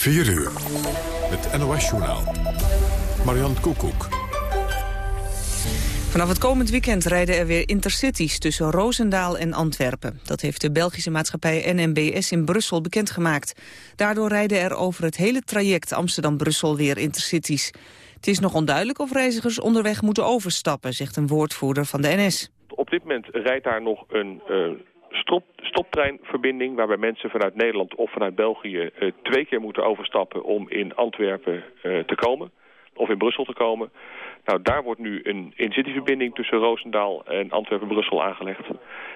4 uur. Het NOS-journaal. Marian Koekoek. Vanaf het komend weekend rijden er weer intercities tussen Roosendaal en Antwerpen. Dat heeft de Belgische maatschappij NMBS in Brussel bekendgemaakt. Daardoor rijden er over het hele traject Amsterdam-Brussel weer intercities. Het is nog onduidelijk of reizigers onderweg moeten overstappen, zegt een woordvoerder van de NS. Op dit moment rijdt daar nog een uh, stop, stoptreinverbinding... waarbij mensen vanuit Nederland of vanuit België uh, twee keer moeten overstappen... om in Antwerpen uh, te komen of in Brussel te komen. Nou, daar wordt nu een in-city-verbinding tussen Roosendaal en Antwerpen-Brussel aangelegd.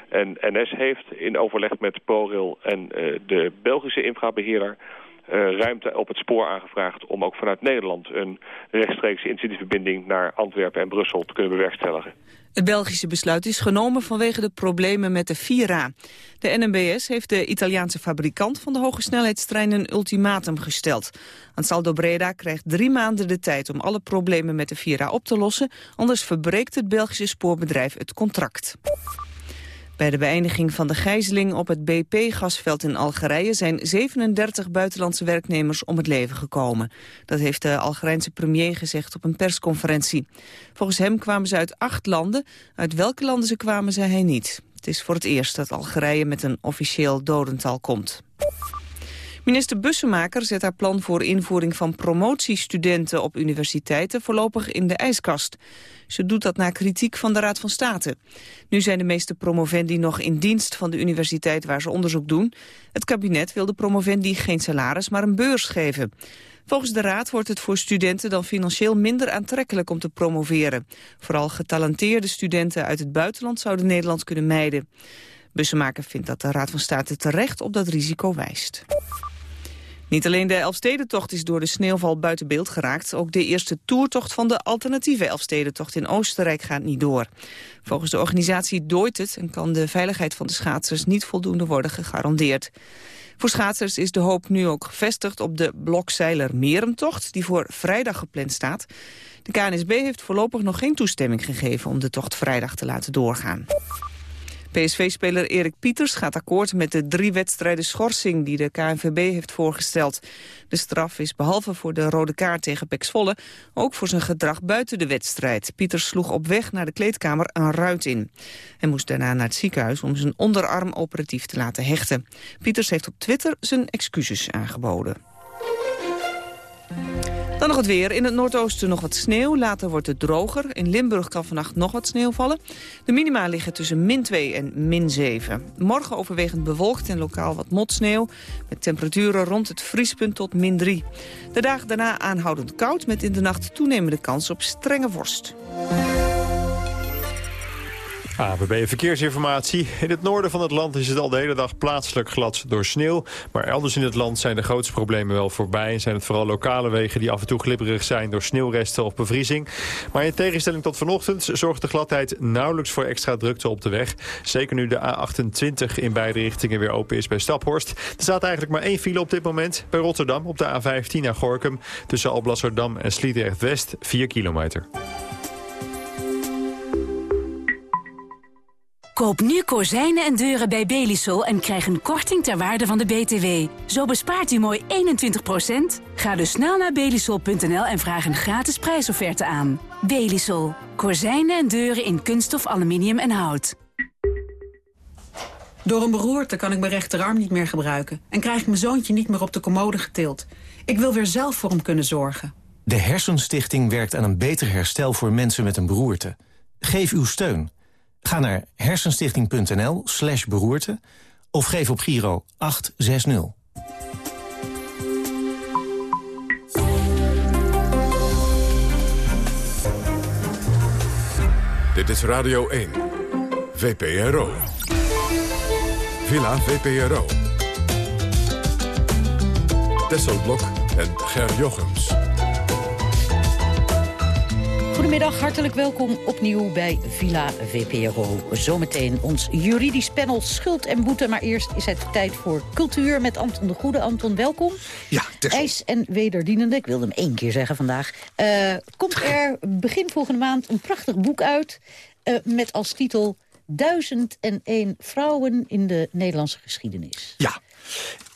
En NS heeft in overleg met ProRail en de Belgische infrabeheerder uh, ruimte op het spoor aangevraagd om ook vanuit Nederland een rechtstreekse intercityverbinding naar Antwerpen en Brussel te kunnen bewerkstelligen. Het Belgische besluit is genomen vanwege de problemen met de Vira. De NMBS heeft de Italiaanse fabrikant van de hogesnelheidstrein een ultimatum gesteld. Ansaldo Breda krijgt drie maanden de tijd om alle problemen met de Vira op te lossen, anders verbreekt het Belgische spoorbedrijf het contract. Bij de beëindiging van de gijzeling op het BP-gasveld in Algerije zijn 37 buitenlandse werknemers om het leven gekomen. Dat heeft de Algerijnse premier gezegd op een persconferentie. Volgens hem kwamen ze uit acht landen. Uit welke landen ze kwamen, zei hij niet. Het is voor het eerst dat Algerije met een officieel dodental komt. Minister Bussemaker zet haar plan voor invoering van promotiestudenten op universiteiten voorlopig in de ijskast. Ze doet dat na kritiek van de Raad van State. Nu zijn de meeste promovendi nog in dienst van de universiteit waar ze onderzoek doen. Het kabinet wil de promovendi geen salaris, maar een beurs geven. Volgens de Raad wordt het voor studenten dan financieel minder aantrekkelijk om te promoveren. Vooral getalenteerde studenten uit het buitenland zouden Nederland kunnen mijden. Bussemaker vindt dat de Raad van State terecht op dat risico wijst. Niet alleen de Elfstedentocht is door de sneeuwval buiten beeld geraakt. Ook de eerste toertocht van de alternatieve Elfstedentocht in Oostenrijk gaat niet door. Volgens de organisatie dooit het en kan de veiligheid van de schaatsers niet voldoende worden gegarandeerd. Voor schaatsers is de hoop nu ook gevestigd op de Blokzeiler Meremtocht... die voor vrijdag gepland staat. De KNSB heeft voorlopig nog geen toestemming gegeven om de tocht vrijdag te laten doorgaan. PSV-speler Erik Pieters gaat akkoord met de drie wedstrijden schorsing die de KNVB heeft voorgesteld. De straf is behalve voor de rode kaart tegen Pek Zwolle ook voor zijn gedrag buiten de wedstrijd. Pieters sloeg op weg naar de kleedkamer een ruit in. Hij moest daarna naar het ziekenhuis om zijn onderarm operatief te laten hechten. Pieters heeft op Twitter zijn excuses aangeboden. Dan nog het weer. In het noordoosten nog wat sneeuw. Later wordt het droger. In Limburg kan vannacht nog wat sneeuw vallen. De minima liggen tussen min 2 en min 7. Morgen overwegend bewolkt en lokaal wat motsneeuw. Met temperaturen rond het vriespunt tot min 3. De dagen daarna aanhoudend koud met in de nacht toenemende kans op strenge vorst. ABB Verkeersinformatie. In het noorden van het land is het al de hele dag plaatselijk glad door sneeuw. Maar elders in het land zijn de grootste problemen wel voorbij. En zijn het vooral lokale wegen die af en toe glibberig zijn door sneeuwresten of bevriezing. Maar in tegenstelling tot vanochtend zorgt de gladheid nauwelijks voor extra drukte op de weg. Zeker nu de A28 in beide richtingen weer open is bij Staphorst. Er staat eigenlijk maar één file op dit moment bij Rotterdam op de A15 naar Gorkum. Tussen Alblasserdam en Sliedrecht-West 4 kilometer. Koop nu kozijnen en deuren bij Belisol en krijg een korting ter waarde van de BTW. Zo bespaart u mooi 21%. Ga dus snel naar belisol.nl en vraag een gratis prijsofferte aan. Belisol. Kozijnen en deuren in kunststof, aluminium en hout. Door een beroerte kan ik mijn rechterarm niet meer gebruiken... en krijg ik mijn zoontje niet meer op de commode getild. Ik wil weer zelf voor hem kunnen zorgen. De Hersenstichting werkt aan een beter herstel voor mensen met een beroerte. Geef uw steun. Ga naar hersenstichting.nl slash beroerte of geef op Giro 860. Dit is Radio 1, VPRO. Villa VPRO. Tesselblok en Ger Jochems. Goedemiddag, hartelijk welkom opnieuw bij Villa VPRO. Zometeen ons juridisch panel Schuld en Boete. Maar eerst is het tijd voor cultuur met Anton de Goede. Anton, welkom. Ja, Tessel. IJs en wederdienende, ik wilde hem één keer zeggen vandaag. Uh, komt er begin volgende maand een prachtig boek uit... Uh, met als titel 1001 vrouwen in de Nederlandse geschiedenis. Ja,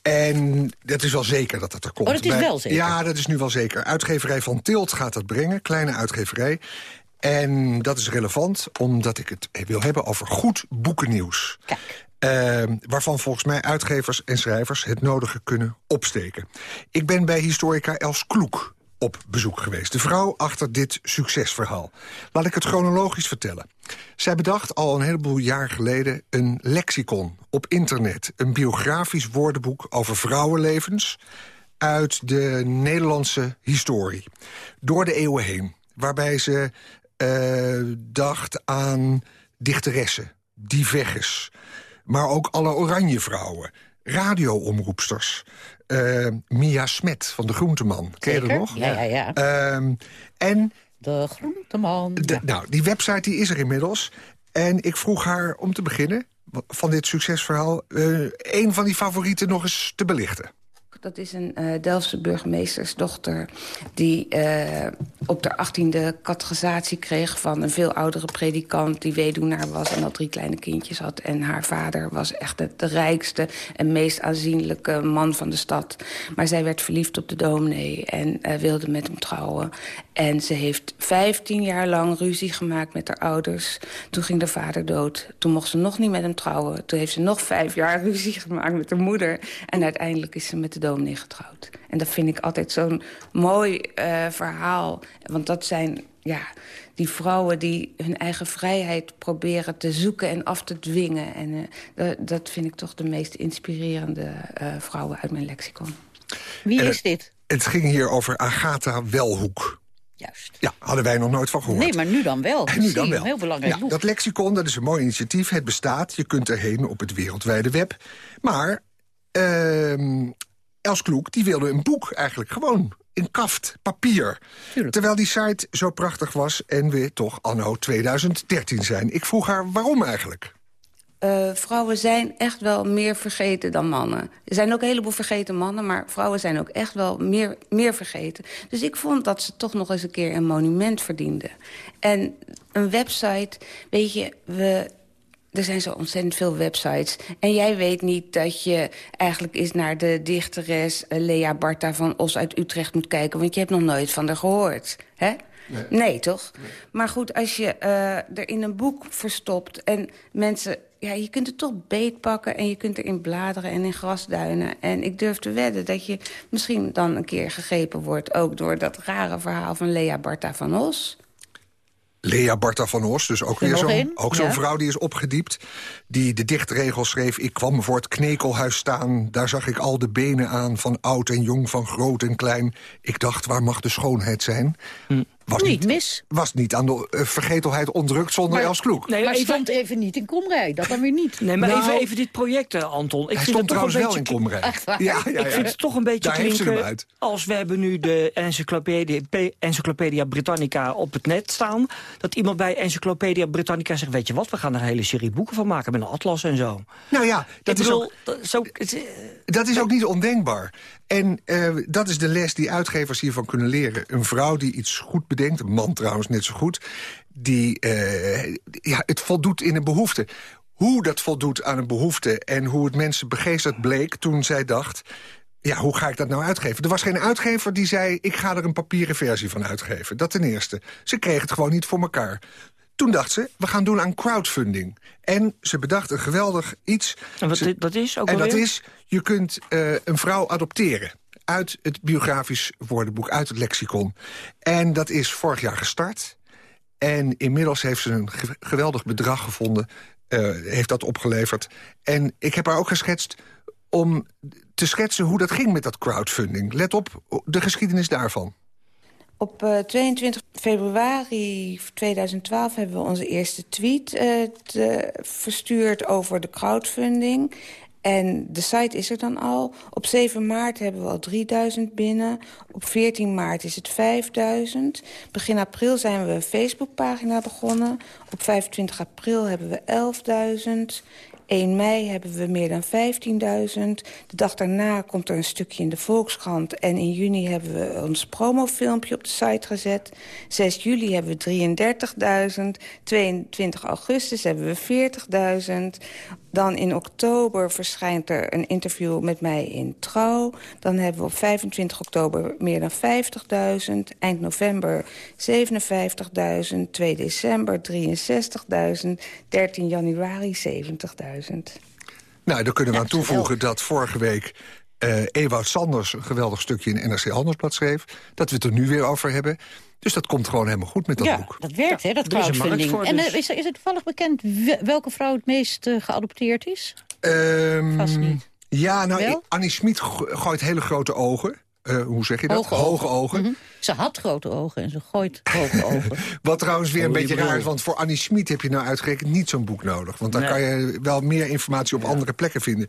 En dat is wel zeker dat dat er komt. Oh, dat is wel zeker? Ja, dat is nu wel zeker. Uitgeverij van Tilt gaat dat brengen, kleine uitgeverij. En dat is relevant, omdat ik het wil hebben over goed boekennieuws. Kijk. Uh, waarvan volgens mij uitgevers en schrijvers het nodige kunnen opsteken. Ik ben bij historica Els Kloek op bezoek geweest. De vrouw achter dit succesverhaal. Laat ik het chronologisch vertellen. Zij bedacht al een heleboel jaar geleden een lexicon op internet. Een biografisch woordenboek over vrouwenlevens uit de Nederlandse historie. Door de eeuwen heen. Waarbij ze uh, dacht aan dichteressen, diverges... maar ook alle oranje vrouwen, radioomroepsters... Uh, Mia Smet van de Groenteman. Ken je dat nog? Ja, ja, ja. Uh, en... De Groenteman. De, ja. Nou, die website die is er inmiddels. En ik vroeg haar om te beginnen van dit succesverhaal... Uh, een van die favorieten nog eens te belichten. Dat is een uh, Delftse burgemeestersdochter... die uh, op de achttiende catechisatie kreeg van een veel oudere predikant... die weduwnaar was en al drie kleine kindjes had. En haar vader was echt de, rijkste en meest aanzienlijke man van de stad. Maar zij werd verliefd op de dominee en wilde met hem trouwen. En ze heeft vijftien jaar lang ruzie gemaakt met haar ouders. Toen ging de vader dood. Toen mocht ze nog niet met hem trouwen. Toen heeft ze nog vijf jaar ruzie gemaakt met haar moeder. En uiteindelijk is ze met de dominee getrouwd. En dat vind ik altijd zo'n mooi uh, verhaal. Want dat zijn ja, die vrouwen die hun eigen vrijheid proberen te zoeken en af te dwingen. En uh, dat, dat vind ik toch de meest inspirerende uh, vrouwen uit mijn lexicon. Wie is dit? Het ging hier over Agatha Welhoek. Juist. Ja, hadden wij nog nooit van gehoord. Nee, maar nu dan wel. En nu dan wel. Een heel belangrijk ja, boek. Dat lexicon, dat is een mooi initiatief. Het bestaat, je kunt erheen op het wereldwijde web. Maar uh, Els Kloek, die wilde een boek eigenlijk gewoon in kaft, papier. Tuurlijk. Terwijl die site zo prachtig was en we toch anno 2013 zijn. Ik vroeg haar waarom eigenlijk. Uh, vrouwen zijn echt wel meer vergeten dan mannen. Er zijn ook een heleboel vergeten mannen... maar vrouwen zijn ook echt wel meer, meer vergeten. Dus ik vond dat ze toch nog eens een keer een monument verdienden. En een website, weet je... we er zijn zo ontzettend veel websites. En jij weet niet dat je eigenlijk eens naar de dichteres Lea Barta van Os uit Utrecht moet kijken. Want je hebt nog nooit van haar gehoord. Hè? Nee. nee toch? Nee. Maar goed, als je uh, er in een boek verstopt en mensen... Ja, je kunt het toch beetpakken en je kunt erin bladeren en in grasduinen. En ik durf te wedden dat je misschien dan een keer gegrepen wordt... ook door dat rare verhaal van Lea Barta van Os... Lea Barta van Os, dus ook weer zo'n zo ja. vrouw die is opgediept. Die de dichtregels schreef. Ik kwam voor het knekelhuis staan. Daar zag ik al de benen aan. Van oud en jong, van groot en klein. Ik dacht, waar mag de schoonheid zijn? Hm. Was niet, mis. Was niet aan de uh, vergetelheid ontrukt zonder Els Kloek. Nee, maar even... stond even niet in Komrij. Dat dan weer niet. Nee, maar Nou, even, even dit project, uh, Anton. Ik Hij vind stond trouwens een wel in Komrij. Ja, ja, ja. Ik vind het toch een beetje Daar heeft ze hem klinken uit. als we hebben nu de encyclopedie, P- Encyclopedia Britannica op het net staan. Dat iemand bij Encyclopedia Britannica zegt, weet je wat, we gaan er een hele serie boeken van maken met een atlas en zo. Nou ja, dat ik is bedoel, ook... het, eh, Dat is ook niet ondenkbaar. En uh, dat is de les die uitgevers hiervan kunnen leren. Een vrouw die iets goed bedenkt, een man trouwens net zo goed... die uh, ja, het voldoet in een behoefte. Hoe dat voldoet aan een behoefte en hoe het mensen begeesterd bleek... toen zij dacht, ja, hoe ga ik dat nou uitgeven? Er was geen uitgever die zei, ik ga er een papieren versie van uitgeven. Dat ten eerste. Ze kreeg het gewoon niet voor elkaar. Toen dacht ze, we gaan doen aan crowdfunding. En ze bedacht een geweldig iets. En wat Ze- dat is ook en dat is, je kunt uh, een vrouw adopteren. Uit het biografisch woordenboek, uit het lexicon. En dat is vorig jaar gestart. En inmiddels heeft ze een ge- geweldig bedrag gevonden. Uh, heeft dat opgeleverd. En ik heb haar ook geschetst om te schetsen hoe dat ging met dat crowdfunding. Let op de geschiedenis daarvan. Op uh, 22 februari 2012 hebben we onze eerste tweet te, verstuurd over de crowdfunding. En de site is er dan al. Op 7 maart hebben we al 3000 binnen. Op 14 maart is het 5000. Begin april zijn we een Facebookpagina begonnen. Op 25 april hebben we 11.000. 1 mei hebben we meer dan 15.000. De dag daarna komt er een stukje in de Volkskrant. En in juni hebben we ons promofilmpje op de site gezet. 6 juli hebben we 33.000. 22 augustus hebben we 40.000. Dan in oktober verschijnt er een interview met mij in Trouw. Dan hebben we op 25 oktober meer dan 50.000. Eind november 57.000. 2 december 63.000. 13 januari 70.000. Nou, daar kunnen we aan toevoegen dat vorige week... Uh, Ewout Sanders een geweldig stukje in NRC Handelsblad schreef... dat we het er nu weer over hebben. Dus dat komt gewoon helemaal goed met dat ja, boek. dat werkt, hè, dat crowdfunding. En uh, is, is het toevallig bekend welke vrouw het meest uh, geadopteerd is? Um, Vast niet. Ja, nou, Wel? Annie Smit gooit hele grote ogen. Uh, hoe zeg je dat? Hoge, Hoge ogen. ogen. Mm -hmm. Ze had grote ogen en ze gooit hoge ogen. Wat trouwens weer een beetje raar is, want voor Annie Smit heb je nou uitgerekend niet zo'n boek nodig. Want dan nee. kan je wel meer informatie op ja. andere plekken vinden.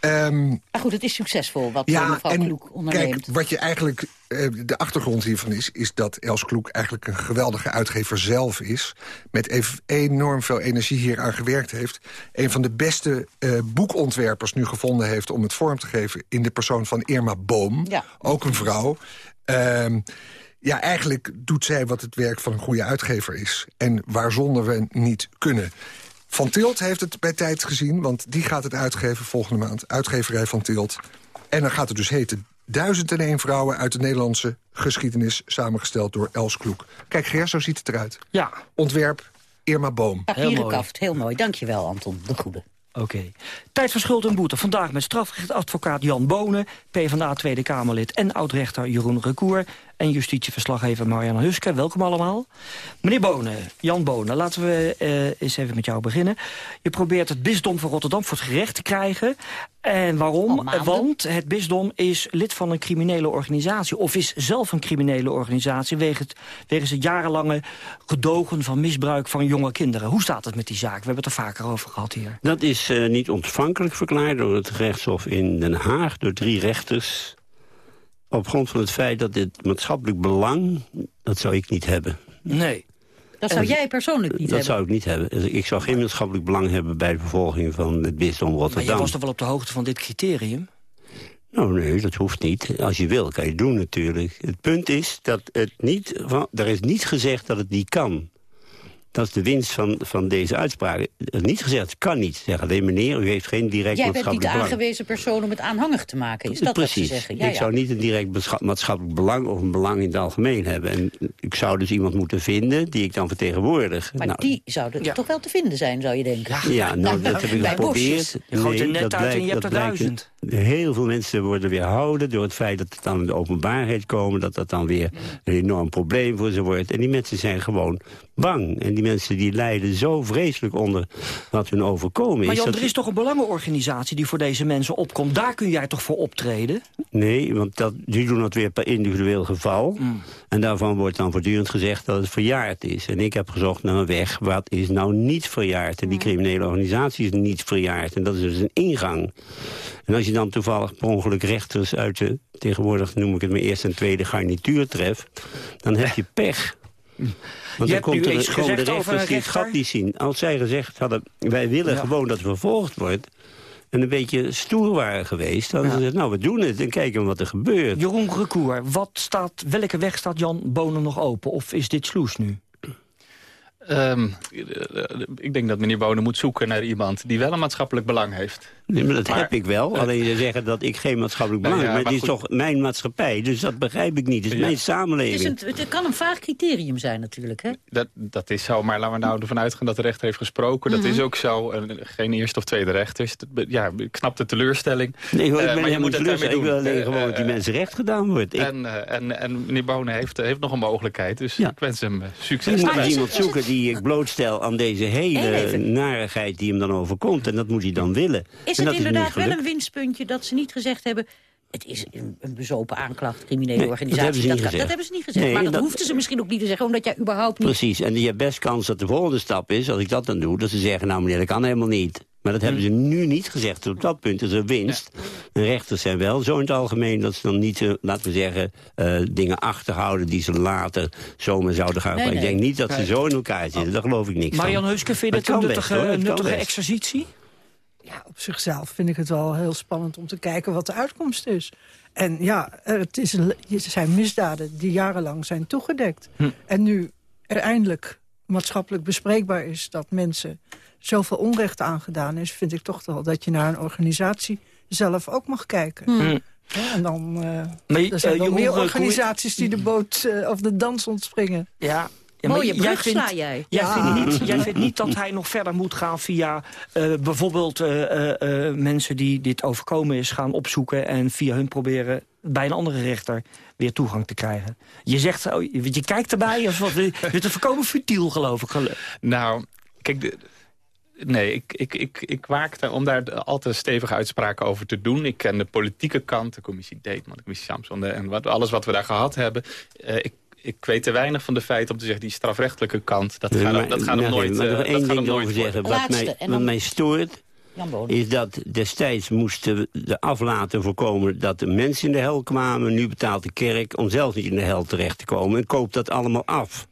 Um, maar goed, het is succesvol wat ja, mevrouw en Kloek onderneemt. Kijk, wat je eigenlijk, uh, de achtergrond hiervan is... is dat Els Kloek eigenlijk een geweldige uitgever zelf is... met enorm veel energie hier aan gewerkt heeft. Een van de beste uh, boekontwerpers nu gevonden heeft... om het vorm te geven in de persoon van Irma Boom. Ja. Ook een vrouw. Um, ja, eigenlijk doet zij wat het werk van een goede uitgever is. En waar zonder we niet kunnen. Van Tilt heeft het bij tijd gezien, want die gaat het uitgeven volgende maand. Uitgeverij Van Tilt. En dan gaat het dus heten... Duizend en één vrouwen uit de Nederlandse geschiedenis... samengesteld door Els Kloek. Kijk, Ger, zo ziet het eruit. Ja. Ontwerp Irma Boom. Papierenkaft, heel mooi. Dankjewel, Anton de Goede. Oké. Okay. Tijd voor schuld en boete. Vandaag met strafrechtadvocaat Jan Bonen... PvdA Tweede Kamerlid en oudrechter Jeroen Recour... en justitieverslaggever Marianne Huske. Welkom allemaal. Meneer Bonen, Jan Bonen, laten we uh, eens even met jou beginnen. Je probeert het bisdom van Rotterdam voor het gerecht te krijgen. En waarom? Want het bisdom is lid van een criminele organisatie... of is zelf een criminele organisatie... wegens, wegens het jarenlange gedogen van misbruik van jonge kinderen. Hoe staat het met die zaak? We hebben het er vaker over gehad hier. Dat is uh, niet ontvankelijk verklaard door het gerechtshof in Den Haag... door drie rechters op grond van het feit dat dit maatschappelijk belang... dat zou ik niet hebben. Nee. Dat zou jij persoonlijk niet dat hebben? Dat zou ik niet hebben. Ik zou geen maatschappelijk belang hebben... bij de vervolging van het bisdom Rotterdam. Maar je was toch wel op de hoogte van dit criterium? Nou, nee, dat hoeft niet. Als je wil, kan je het doen natuurlijk. Het punt is dat het niet... Van, er is niet gezegd dat het niet kan. Dat is de winst van, van deze uitspraak. Is niet gezegd, het kan niet. Zeg alleen meneer, u heeft geen direct Jij maatschappelijk bent niet belang. de aangewezen persoon om het aanhangig te maken. Is dat Precies. wat ze zeggen? Ja, ik ja. zou niet een direct maatschappelijk belang... of een belang in het algemeen hebben. En ik zou dus iemand moeten vinden die ik dan vertegenwoordig. Maar nou, die zouden ja. toch wel te vinden zijn, zou je denken? Ja, nou, dat heb ik geprobeerd. Je gooit er net dat uit en je hebt er dat blijkt- duizend. Heel veel mensen worden weerhouden door het feit dat het dan in de openbaarheid komen. Dat dat dan weer een enorm probleem voor ze wordt. En die mensen zijn gewoon bang. En die mensen die lijden zo vreselijk onder wat hun overkomen is. Maar Jan, dat- er is toch een belangenorganisatie die voor deze mensen opkomt. Daar kun jij toch voor optreden? Nee, want dat, die doen dat weer per individueel geval. Mm. En daarvan wordt dan voortdurend gezegd dat het verjaard is. En ik heb gezocht naar een weg, wat is nou niet verjaard? En die criminele organisatie is niet verjaard. En dat is dus een ingang. En als je dan toevallig per ongeluk rechters uit de... tegenwoordig noem ik het mijn eerste en tweede garnituur treft... dan heb je pech. Want Je dan hebt komt er, iets komen de rechters die het gat niet zien. Als zij gezegd hadden, wij willen Ja. gewoon dat het vervolgd wordt... en een beetje stoer waren geweest... dan hadden ze gezegd, nou, we doen het en kijken wat er gebeurt. Jeroen Recour, wat staat, welke weg staat Jan Bonen nog open? Of is dit sloes nu? Ehm, ik denk dat meneer Bonen moet zoeken naar iemand die wel een maatschappelijk belang heeft. Nee, maar dat Maar- heb ik wel. Alleen ze zeggen dat ik geen maatschappelijk Nou belang ja, heb. Maar het is toch mijn maatschappij, dus dat begrijp ik niet. Het is Ja. mijn Het, is samenleving. een, het kan een vaag criterium zijn natuurlijk, hè? Dat, dat is zo, maar laten we nou ervan uitgaan dat de rechter heeft gesproken. Dat Mhm. is ook zo. En geen eerste of tweede rechters. Ja, ik snap de teleurstelling. Nee, hoor, ik Eh, maar je moet het. Ik wil alleen doen. gewoon dat die Eh, mensen recht gedaan wordt. Ik, En, eh, en, en meneer Bonen heeft, heeft nog een mogelijkheid. Dus Ja. ik wens hem eh, succes. ik moet iemand zoeken die ik blootstel aan deze hele narigheid die hem dan overkomt. En dat moet hij dan willen. Is het dat inderdaad wel een winstpuntje dat ze niet gezegd hebben... het is een, een bezopen aanklacht, criminele Nee, dat organisatie. hebben ze niet kan- gezegd. dat hebben ze niet gezegd. Nee, maar dat, dat- hoefden ze misschien ook niet te zeggen... omdat jij überhaupt niet... Precies, en je hebt best kans dat de volgende stap is, als ik dat dan doe... dat ze zeggen, nou meneer, dat kan helemaal niet. Maar dat hebben ze nu niet gezegd. Op dat punt is er winst. En rechters zijn wel zo in het algemeen dat ze dan niet, eh, laten we zeggen... eh, dingen achterhouden die ze later zomaar zouden gaan. Nee, Maar Ik denk niet dat ze zo in elkaar zitten. Daar geloof ik niks Marian van. Heuske, vind je dit een nuttige, nuttige exercitie? Ja, op zichzelf vind ik het wel heel spannend om te kijken wat de uitkomst is. En ja, het, is, het zijn misdaden die jarenlang zijn toegedekt. Hm. En nu er eindelijk maatschappelijk bespreekbaar is... dat mensen zoveel onrecht aangedaan is... vind ik toch wel dat je naar een organisatie zelf ook mag kijken. Hm. Ja, en dan uh, Maar, er zijn eh, wel meer Recour- organisaties die de boot eh, of de dans ontspringen. Ja. Ja, maar Mooie jij brug vindt- sla jij. Jij, Ja. vindt niet, jij vindt niet dat hij nog verder moet gaan via eh, bijvoorbeeld eh, eh, eh, mensen die dit overkomen is gaan opzoeken en via hun proberen bij een andere rechter weer toegang te krijgen. Je zegt, oh, je, je kijkt erbij alsof dit is voorkomen futiel geloof ik. Nou, kijk, de- nee, ik, ik, ik, ik waakte om daar al te stevige uitspraken over te doen. Ik ken de politieke kant, de commissie Deetman, de commissie Samson... en wat, alles wat we daar gehad hebben. Eh, ik, ik weet te weinig van de feiten om te zeggen... die strafrechtelijke kant, dat Nee, gaat, maar- dat gaat nou, hem nooit, nee, maar eh, één ding nooit over zeggen. Wat Laatste, mij, wat mij stoort, is dat destijds moesten we de aflaten voorkomen dat de mensen in de hel kwamen. Nu betaalt de kerk om zelf niet in de hel terecht te komen en koopt dat allemaal af.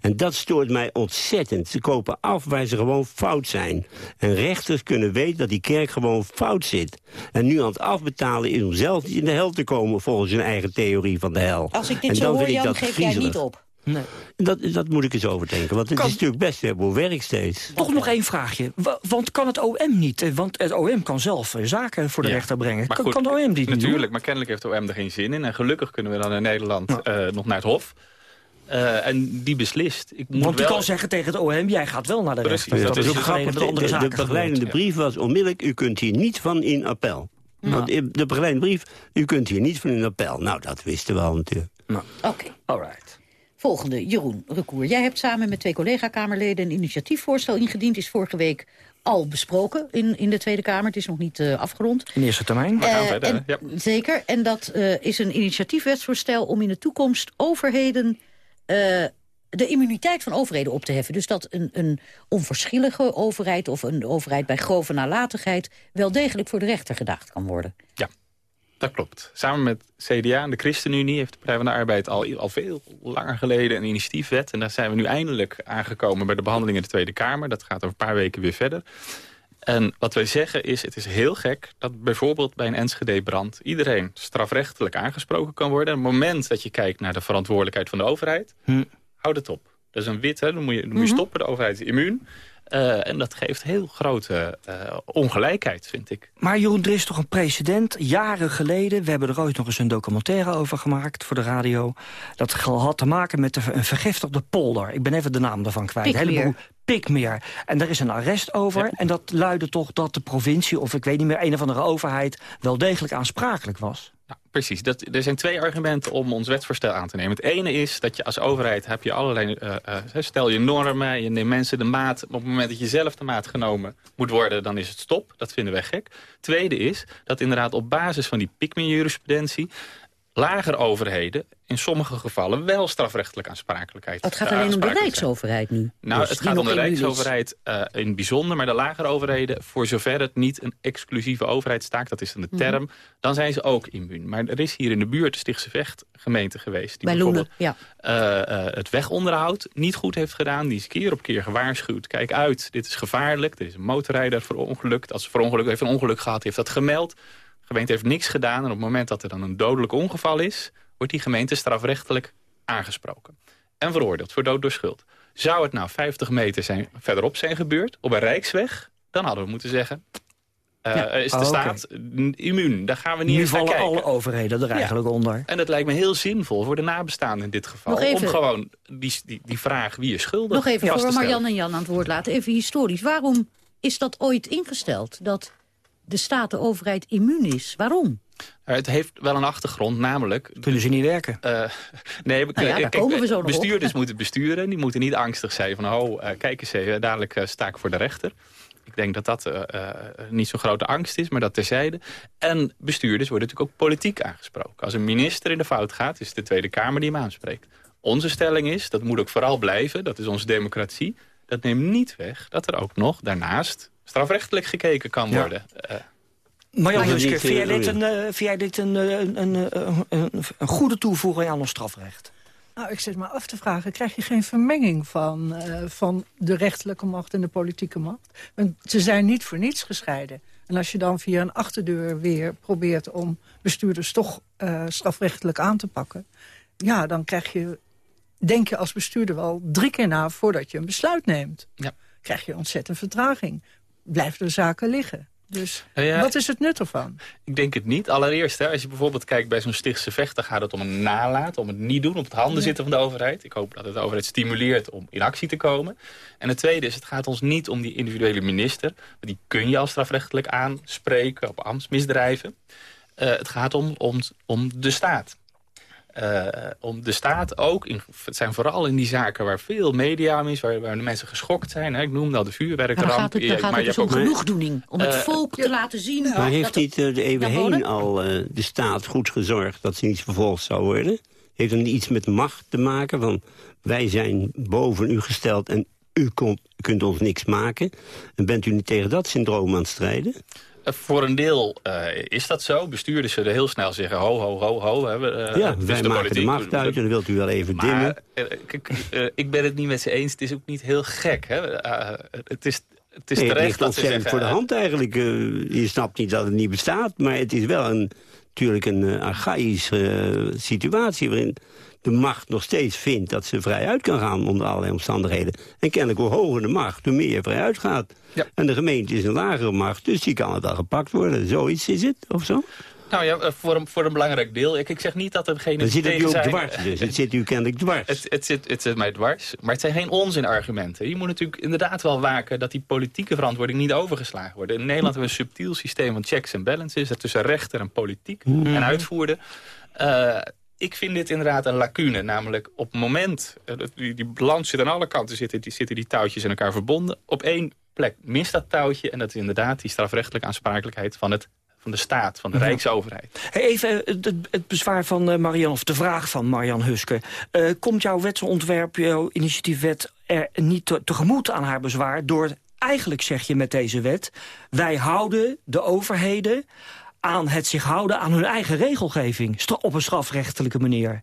En dat stoort mij ontzettend. Ze kopen af waar ze gewoon fout zijn. En rechters kunnen weten dat die kerk gewoon fout zit. En nu aan het afbetalen is om zelf niet in de hel te komen... volgens hun eigen theorie van de hel. Als ik dit en zo dan hoor, Jan, dat geef jij niet op. Nee. Dat, dat moet ik eens overdenken, want het Kan- is natuurlijk best veel werk steeds. Toch nog één vraagje. Wa- Want kan het OM niet? Eh, Want het OM kan zelf eh, zaken voor de Ja. rechter brengen. Maar Kan, goed, kan de OM niet Natuurlijk, doen? maar kennelijk heeft de OM er geen zin in. En gelukkig kunnen we dan in Nederland eh, nog naar het Hof. Eh, en die beslist. Ik moet Want die wel... kan zeggen tegen het OM, jij gaat wel naar de Precies, rechter. dat Dat, is ook grappig met andere de, de begeleidende brief was onmiddellijk... u kunt hier niet van in appel. Want de begeleidende brief, u kunt hier niet van in appel. Nou, dat wisten we al natuurlijk. Oké. Alright. Volgende, Jeroen Recour. Jij hebt samen met twee collega-Kamerleden een initiatiefvoorstel ingediend. Is vorige week al besproken in, in de Tweede Kamer. Het is nog niet eh, afgerond. In eerste termijn. We gaan Eh, verder, en- ja. Zeker. En dat eh, is een initiatiefwetsvoorstel om in de toekomst overheden... eh, de immuniteit van overheden op te heffen. Dus dat een, een onverschillige overheid of een overheid bij grove nalatigheid... wel degelijk voor de rechter gedaagd kan worden. Ja, dat klopt. Samen met CDA en de ChristenUnie heeft de Partij van de Arbeid al, al veel langer geleden een initiatiefwet. En daar zijn we nu eindelijk aangekomen bij de behandeling in de Tweede Kamer. Dat gaat over een paar weken weer verder. En wat wij zeggen is, het is heel gek dat bijvoorbeeld bij een Enschede-brand... iedereen strafrechtelijk aangesproken kan worden. En op het moment dat je kijkt naar de verantwoordelijkheid van de overheid... Hm. houd het op. Dat is een wit, hè? Dan moet je, dan moet je stoppen. De overheid is immuun. Eh, en dat geeft heel grote eh, ongelijkheid, vind ik. Maar Jeroen, er is toch een precedent, jaren geleden... we hebben er ooit nog eens een documentaire over gemaakt voor de radio... dat had te maken met de- een vergiftigde polder. Ik ben even de naam daarvan kwijt. Heleboel- Pikmeer. En daar is een arrest over. En dat luidde toch dat de provincie, of ik weet niet meer... een of andere overheid wel degelijk aansprakelijk was. Nou, precies. Dat, er zijn twee argumenten om ons wetsvoorstel aan te nemen. Het ene is dat je als overheid heb je allerlei... eh, eh, stel je normen, je neemt mensen de maat. Op het moment dat je zelf de maat genomen moet worden... dan is het stop. Dat vinden wij gek. Tweede is dat inderdaad op basis van die Pikmin-jurisprudentie... lagere overheden in sommige gevallen wel strafrechtelijk aansprakelijkheid Het gaat eh, alleen om de. Rijksoverheid nu. Nou, Dus het gaat om de. Rijksoverheid eh, in het bijzonder, maar de lagere overheden, voor zover het niet een exclusieve overheidstaak, dat is dan de Mhm. term, dan zijn ze ook immuun. Maar er is hier in de buurt de Stichtse Vecht gemeente geweest. Die Bij Loenen, bijvoorbeeld, ja. eh, het wegonderhoud niet goed heeft gedaan. Die is keer op keer gewaarschuwd. Kijk uit, dit is gevaarlijk. Er is een motorrijder verongelukt. Als ze verongeluk heeft een ongeluk gehad, heeft dat gemeld. De gemeente heeft niks gedaan. En op het moment dat er dan een dodelijk ongeval is... wordt die gemeente strafrechtelijk aangesproken. En veroordeeld voor dood door schuld. Zou het nou 50 meter zijn, verderop zijn gebeurd, op een rijksweg... dan hadden we moeten zeggen... eh, Ja. is de Oh, oké. staat immuun. Daar gaan we niet Nu eens naar vallen kijken. alle overheden er Ja. eigenlijk onder. En dat lijkt me heel zinvol voor de nabestaanden in dit geval. Nog even- Om gewoon die, die, die vraag wie is schuldig Nog even voor. Marjan en Jan aan het woord laten. Even historisch. Waarom is dat ooit ingesteld? Dat de staat, de overheid immuun is? Waarom? Uh, Het heeft wel een achtergrond, namelijk... Kunnen ze niet werken? Uh, nee, Nou ja, daar komen we zo nog op. bestuurders moeten besturen. Die moeten niet angstig zijn van... oh, uh, kijk eens even, dadelijk uh, sta ik voor de rechter. Ik denk dat dat uh, niet zo'n grote angst is, maar dat terzijde. En bestuurders worden natuurlijk ook politiek aangesproken. Als een minister in de fout gaat, is het de Tweede Kamer die hem aanspreekt. Onze stelling is, dat moet ook vooral blijven, dat is onze democratie. Dat neemt niet weg dat er ook nog daarnaast strafrechtelijk gekeken kan Ja. worden. Uh, Maar Jan Huske, vind jij eh, dit, een, eh, vind jij dit een, eh, een, een, een, een, een goede toevoeging aan ons strafrecht? Nou, ik zit me af te vragen, krijg je geen vermenging van, eh, van de rechterlijke macht en de politieke macht? Want ze zijn niet voor niets gescheiden. En als je dan via een achterdeur weer probeert om bestuurders toch uh, strafrechtelijk aan te pakken... ja, dan krijg je, denk je als bestuurder wel drie keer na voordat je een besluit neemt. Ja. Krijg je ontzettend vertraging. Blijven de zaken liggen. Dus Nou ja, wat is het nut ervan? Ik denk het niet. Allereerst, hè, als je bijvoorbeeld kijkt bij zo'n stichtse vecht... dan gaat het om een nalaten, om het niet doen, op het handen zitten van de overheid. Ik hoop dat het de overheid stimuleert om in actie te komen. En het tweede is, het gaat ons niet om die individuele minister. Want die kun je al strafrechtelijk aanspreken op ambtsmisdrijven. Eh, het gaat om, om, om de staat. Eh, om de staat ook, in, het zijn vooral in die zaken waar veel media om is... waar, waar de mensen geschokt zijn. Hè. Ik noemde al de Maar vuurwerkramp. dan gaat het, gaat maar het je dus om hebt ook- genoegdoening. Om het Eh, volk te laten zien. Maar heeft dat niet eh, de eeuwen heen al eh, de staat goed gezorgd dat ze niet vervolgd zou worden? Heeft het niet iets met macht te maken? Van wij zijn boven u gesteld en u komt, kunt ons niks maken. En bent u niet tegen dat syndroom aan het strijden? Eh, Voor een deel eh, is dat zo. Bestuurders zullen heel snel zeggen, ho, ho, ho, ho. Hè, eh, ja, wij de maken de macht uit en dan wilt u wel even dimmen. Maar eh, ik ben het niet met ze eens. Het is ook niet heel gek. Hè? Het is, het is Nee, terecht ligt dat ze zeggen... voor de hand eigenlijk. Je snapt niet dat het niet bestaat, maar het is wel een, natuurlijk een archaïsche situatie... waarin de macht nog steeds vindt dat ze vrij uit kan gaan onder allerlei omstandigheden. En kennelijk hoe hoger de macht, hoe meer je vrij uitgaat. En de gemeente is een lagere macht, dus die kan het wel gepakt worden. Zoiets is het, of zo? Nou ja, eh, voor een, voor een belangrijk deel. Ik, ik zeg niet dat er geen Dan zit het u ook zijn. dwars dus. Het zit u kennelijk dwars. Het, het, zit, het zit mij dwars, maar het zijn geen onzinargumenten. Je moet natuurlijk inderdaad wel waken dat die politieke verantwoording niet overgeslagen wordt. In Nederland hebben we een subtiel systeem van checks en balances... tussen rechter en politiek en uitvoerder. Eh, ik vind dit inderdaad een lacune. Namelijk op het moment, eh, die, die balans zit aan alle kanten, zitten die, zitten die touwtjes in elkaar verbonden. Op één plek mist dat touwtje en dat is inderdaad die strafrechtelijke aansprakelijkheid van het van de staat, van de Ja. Rijksoverheid. Hey, Even eh, het, het bezwaar van eh, Marian, of de vraag van Marian Huske. Komt jouw wetsontwerp, jouw initiatiefwet, er niet te- tegemoet aan haar bezwaar... door, eigenlijk zeg je met deze wet... wij houden de overheden aan het zich houden aan hun eigen regelgeving... op een strafrechtelijke manier.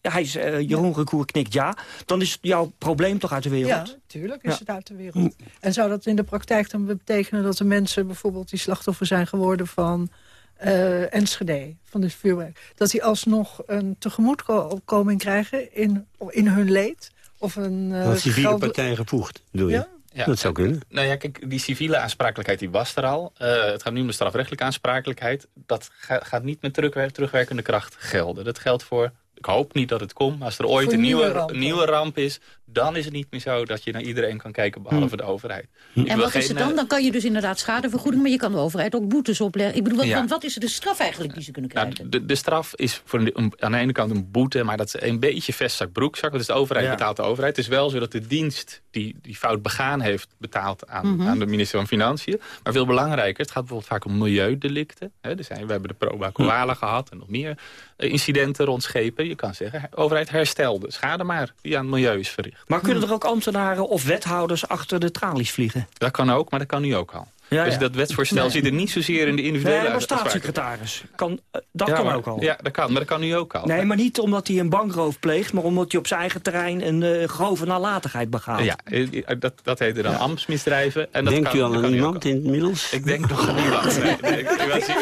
Hij is, eh, Jeroen Recour knikt ja. Dan is jouw probleem toch uit de wereld? Ja, tuurlijk is Ja. het uit de wereld. En zou dat in de praktijk dan betekenen dat de mensen bijvoorbeeld die slachtoffer zijn geworden van eh, Enschede, van dit vuurwerk, dat die alsnog een tegemoetkoming krijgen in, in hun leed? Of een eh, Als civiele partij gevoegd, doe je? Ja? Ja. Dat zou kunnen. Nou ja, kijk, die civiele aansprakelijkheid die was er al. Eh, het gaat nu om de strafrechtelijke aansprakelijkheid. Dat ga- gaat niet met terugwer- terugwerkende kracht gelden. Dat geldt voor, ik hoop niet dat het komt... maar als er ooit Voor een nieuwe, nieuwe ramp is... dan is het niet meer zo dat je naar iedereen kan kijken... behalve de overheid. Ik En wat is het dan? eh, Dan kan je dus inderdaad schadevergoeding... maar je kan de overheid ook boetes opleggen. Ik bedoel, wat, Ja. want wat is de straf eigenlijk die ze kunnen krijgen? Nou, de, de straf is voor een, een- aan de ene kant een boete, maar dat is een beetje vestzak broekzak. Dat is de overheid Ja. betaalt de overheid. Het is wel zo dat de dienst die die fout begaan heeft betaalt aan, Mhm. aan de minister van Financiën. Maar veel belangrijker, het gaat bijvoorbeeld vaak om milieudelicten. Hè, er zijn, we hebben de proba koala gehad en nog meer eh, incidenten rond schepen. Je kan zeggen, overheid herstel de schade maar die aan het milieu is verricht. Maar kunnen er ook ambtenaren of wethouders achter de tralies vliegen? Dat kan ook, maar dat kan nu ook al. Ja, dus ja. dat wetsvoorstel Nee. zit er niet zozeer in de individuele Nee, maar staatssecretaris. Kan, eh, dat Ja, kan maar- ook al. Ja, dat kan, maar dat kan nu ook al. Nee, maar niet omdat hij een bankroof pleegt... maar omdat hij op zijn eigen terrein een eh, grove nalatigheid begaat. Ja, eh, dat, dat heette dan ambtsmisdrijven. En dat Denkt kan, u al aan iemand inmiddels? Ik denk nog aan niemand. Nee, nee, ik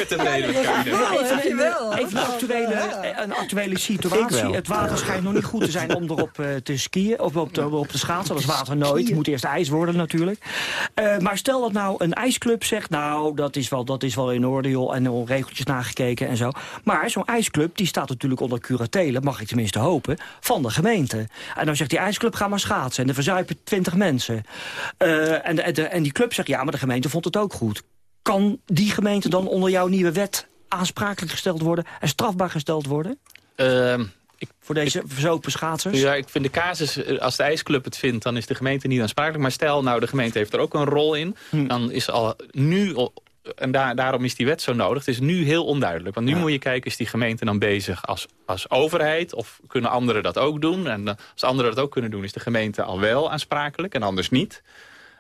tevreden met het. Even, even een, actuele, een actuele situatie. Het water schijnt nog niet goed te zijn om erop eh, te skiën. Of op de, op de schaatsen. Dat is water nooit. Het moet eerst ijs worden natuurlijk. Eh, maar stel dat nou een ijsclub zegt... nou, dat is wel, dat is wel in orde, joh. En er regeltjes nagekeken en zo. Maar zo'n ijsclub die staat natuurlijk onder curatele... mag ik tenminste hopen, van de gemeente. En dan zegt die ijsclub, ga maar schaatsen. En er verzuipen twintig mensen. Eh, en, de, en die club zegt, ja, maar de gemeente vond het ook goed. Kan die gemeente dan onder jouw nieuwe wet aansprakelijk gesteld worden... en strafbaar gesteld worden Ehm, voor deze verzopen schaatsers? ja, ik vind de casus, eh, als de ijsclub het vindt, dan is de gemeente niet aansprakelijk. Maar stel, nou, de gemeente heeft er ook een rol in. Hm. Dan is al nu, en daar, daarom is die wet zo nodig. Het is nu heel onduidelijk. Want nu moet je kijken, is die gemeente dan bezig als, als overheid? Of kunnen anderen dat ook doen? En eh, als anderen dat ook kunnen doen, is de gemeente al wel aansprakelijk en anders niet.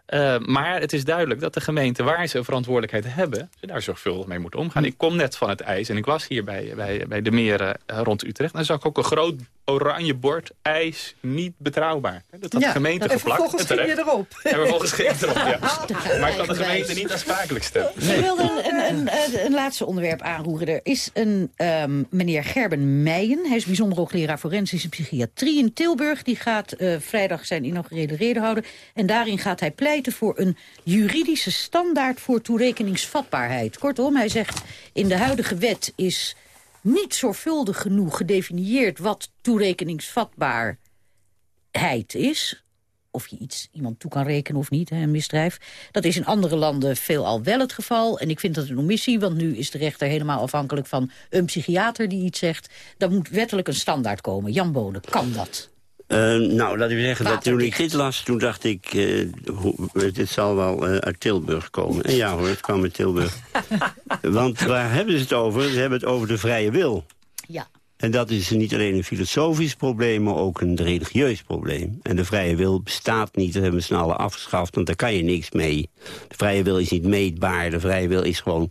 Eh, maar het is duidelijk dat de gemeente waar ze verantwoordelijkheid hebben... ze daar zorgvuldig mee moeten omgaan. Ik kom net van het ijs en ik was hier bij, bij, bij de meren eh, rond Utrecht. En dan zag ik ook een groot oranje bord, ijs, niet betrouwbaar. Dat had Ja, de gemeente en geplakt. vervolgens ging je erop. En vervolgens ging je erop, ja. Maar ik kan de gemeente niet aansprakelijk stellen. Ik wilde een, een, een, een, laatste onderwerp aanroeren. Er is een ehm, meneer Gerben Meijen. Hij is bijzonder hoogleraar forensische psychiatrie in Tilburg. Die gaat eh, vrijdag zijn inaugurele reden houden. En daarin gaat hij pleiten voor een juridische standaard voor toerekeningsvatbaarheid. Kortom, hij zegt in de huidige wet is niet zorgvuldig genoeg gedefinieerd wat toerekeningsvatbaarheid is of je iets iemand toe kan rekenen of niet, een misdrijf. Dat is in andere landen veelal wel het geval. En ik vind dat een omissie, want nu is de rechter helemaal afhankelijk van een psychiater die iets zegt. Dan moet wettelijk een standaard komen. Jan Bonen, kan dat? Uh, nou, laten we zeggen dat toen ik dit las, toen dacht ik, uh, dit zal wel uh, uit Tilburg komen. En ja hoor, het kwam uit Tilburg. Want waar hebben ze het over? Ze hebben het over de vrije wil. Ja. En dat is niet alleen een filosofisch probleem, maar ook een religieus probleem. En de vrije wil bestaat niet, dat hebben we snel afgeschaft, want daar kan je niks mee. De vrije wil is niet meetbaar, de vrije wil is gewoon,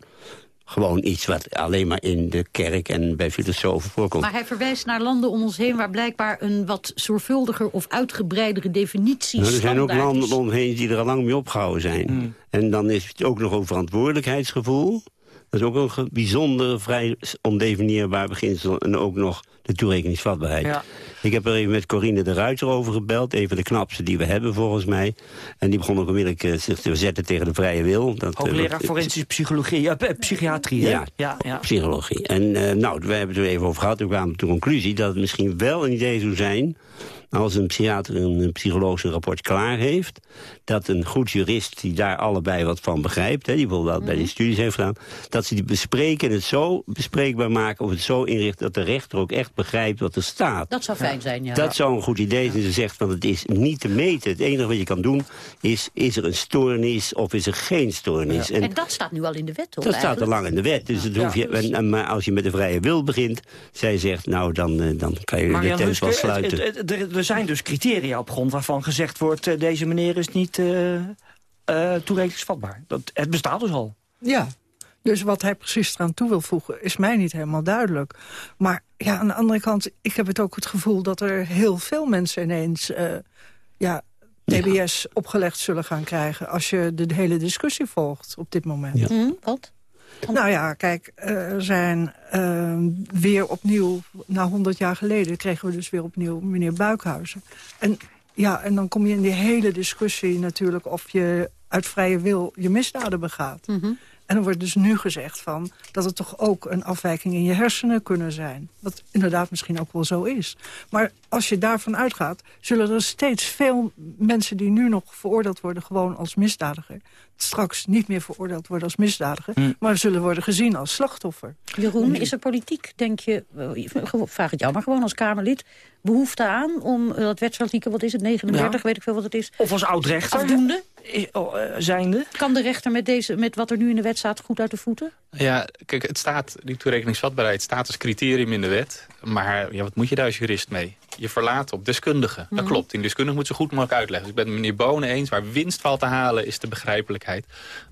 gewoon iets wat alleen maar in de kerk en bij filosofen voorkomt. Maar hij verwijst naar landen om ons heen... waar blijkbaar een wat zorgvuldiger of uitgebreidere definitie Nou, er zijn ook landen is. omheen die er al lang mee opgehouden zijn. En dan is het ook nog een verantwoordelijkheidsgevoel. Dat is ook een bijzonder, vrij ondefinieerbaar beginsel. En ook nog de toerekeningsvatbaarheid. Ja. Ik heb er even met Corine de Ruiter over gebeld. Een van de knapste die we hebben volgens mij. En die begon ook onmiddellijk eh, zich te verzetten tegen de vrije wil. Dat, eh, Hoogleraar forensische psychologie, ja, eh, psychiatrie, hè? Ja. ja, ja. Psychologie. En eh, nou, we hebben het er even over gehad. We kwamen tot de conclusie dat het misschien wel een idee zou zijn... als een psychiater een, een psycholoog zijn rapport klaar heeft... dat een goed jurist die daar allebei wat van begrijpt... Hè, die bijvoorbeeld wel bij die studies heeft gedaan... dat ze die bespreken en het zo bespreekbaar maken... of het zo inrichten dat de rechter ook echt begrijpt wat er staat. Dat zou fijn zijn, ja. Dat zou een goed idee zijn. Ze zegt van het is niet te meten. Het enige wat je kan doen is, is er een stoornis of is er geen stoornis. En, dat staat nu al in de wet, toch? Dat staat al lang in de wet. Dus dat Ja. hoef je, en, en- maar als je met de vrije wil begint, zij zegt, nou, dan, eh, dan kan je de tent wel het- sluiten. het- het- er- zijn dus criteria op grond waarvan gezegd wordt... eh, deze meneer is niet eh eh, toerekeningsvatbaar. Dat, het bestaat dus al. Ja, dus wat hij precies eraan toe wil voegen is mij niet helemaal duidelijk. Maar ja, aan de andere kant, ik heb het ook het gevoel dat er heel veel mensen ineens... eh, ja, TBS opgelegd zullen gaan krijgen als je de hele discussie volgt op dit moment. Hm, wat? Nou ja, kijk, er zijn eh, weer opnieuw, na 100 jaar geleden... kregen we dus weer opnieuw meneer Buikhuizen. En, ja, en dan kom je in die hele discussie natuurlijk... of je uit vrije wil je misdaden begaat. En er wordt dus nu gezegd van dat het toch ook een afwijking in je hersenen kunnen zijn. Wat inderdaad misschien ook wel zo is. Maar als je daarvan uitgaat, zullen er steeds veel mensen die nu nog veroordeeld worden gewoon als misdadiger. Straks niet meer veroordeeld worden als misdadiger, maar zullen worden gezien als slachtoffer. Jeroen, is er politiek, denk je, eh, vraag het jou, maar gewoon als Kamerlid... behoefte aan om eh, dat wetsartikel, wat is het, 39, Ja. weet ik veel wat het is... Of als oud-rechter. Afdoende? Oh, eh, zijnde. Kan de rechter met, deze, met wat er nu in de wet staat goed uit de voeten? Ja, kijk, het staat, die toerekeningsvatbaarheid staat als criterium in de wet. Maar ja, wat moet je daar als jurist mee? Je verlaat op deskundigen. Dat Mhm. klopt. Die deskundige moet zo goed mogelijk uitleggen. Dus ik ben meneer Bonen eens. Waar winst valt te halen is de begrijpelijkheid.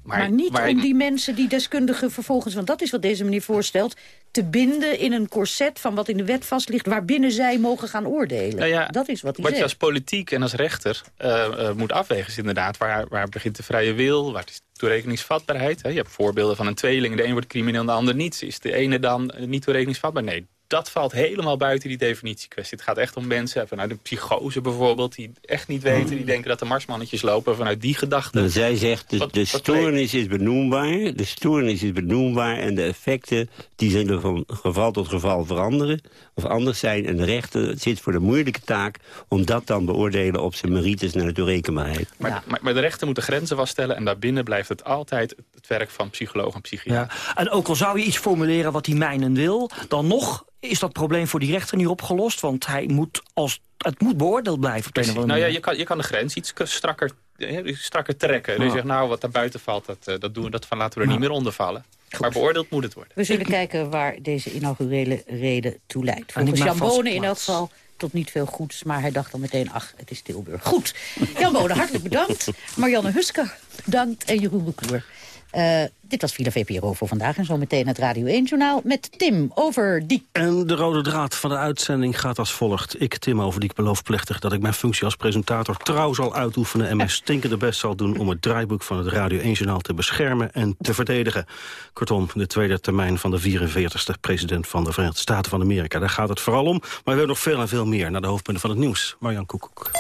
Maar, niet waar- om die mensen, die deskundigen vervolgens... want dat is wat deze meneer voorstelt... te binden in een corset van wat in de wet vast ligt... waarbinnen zij mogen gaan oordelen. Nou ja, dat is wat hij Wat je als zegt. politiek en als rechter eh, eh, moet afwegen is inderdaad... Waar, waar begint de vrije wil, waar is de toerekeningsvatbaarheid? Hè? Je hebt voorbeelden van een tweeling, de een wordt crimineel en de ander niet. Is de ene dan niet toerekeningsvatbaar? Nee, dat valt helemaal buiten die definitiekwestie. Het gaat echt om mensen vanuit een psychose bijvoorbeeld... die echt niet weten, die denken dat er marsmannetjes lopen... vanuit die gedachte. Maar zij zegt, de, Wat- de wat stoornis is benoembaar. De stoornis is benoembaar en de effecten die zullen van geval tot geval veranderen. Of anders zijn. En de rechter zit voor de moeilijke taak om dat dan beoordelen op zijn merites naar de toerekenbaarheid. Maar, maar, maar de rechter moet de grenzen vaststellen... en daarbinnen blijft het altijd het werk van psycholoog en psychiater. Ja. En ook al zou je iets formuleren wat hij mijnen wil... dan nog is dat probleem voor die rechter niet opgelost. Want hij moet als, het moet beoordeeld blijven op de een of Precies. andere Nou ja, je kan, je kan de grens iets strakker, eh, strakker trekken. Dus je zegt, nou, wat daar buiten valt, dat, eh, dat, doen we, dat van laten we er niet meer onder vallen. Maar beoordeeld moet het worden. We zullen kijken waar deze inaugurele reden toe leidt. Volgens Jan Bonen in elk geval tot niet veel goeds. Maar hij dacht dan meteen, ach, het is Tilburg. Goed, Jan Bonen, hartelijk bedankt. Marianne Huske, bedankt. En Jeroen Recour. Uh, dit was Villa VPRO voor vandaag en zometeen het Radio 1-journaal met Tim Overdiek. En de rode draad van de uitzending gaat als volgt. Ik, Tim Overdiek, beloof plechtig dat ik mijn functie als presentator trouw zal uitoefenen... en mijn stinkende best zal doen om het draaiboek van het Radio 1-journaal te beschermen en te verdedigen. Kortom, de tweede termijn van de 44ste president van de Verenigde Staten van Amerika. Daar gaat het vooral om, maar we hebben nog veel en veel meer... naar de hoofdpunten van het nieuws. Marjan Koekoek.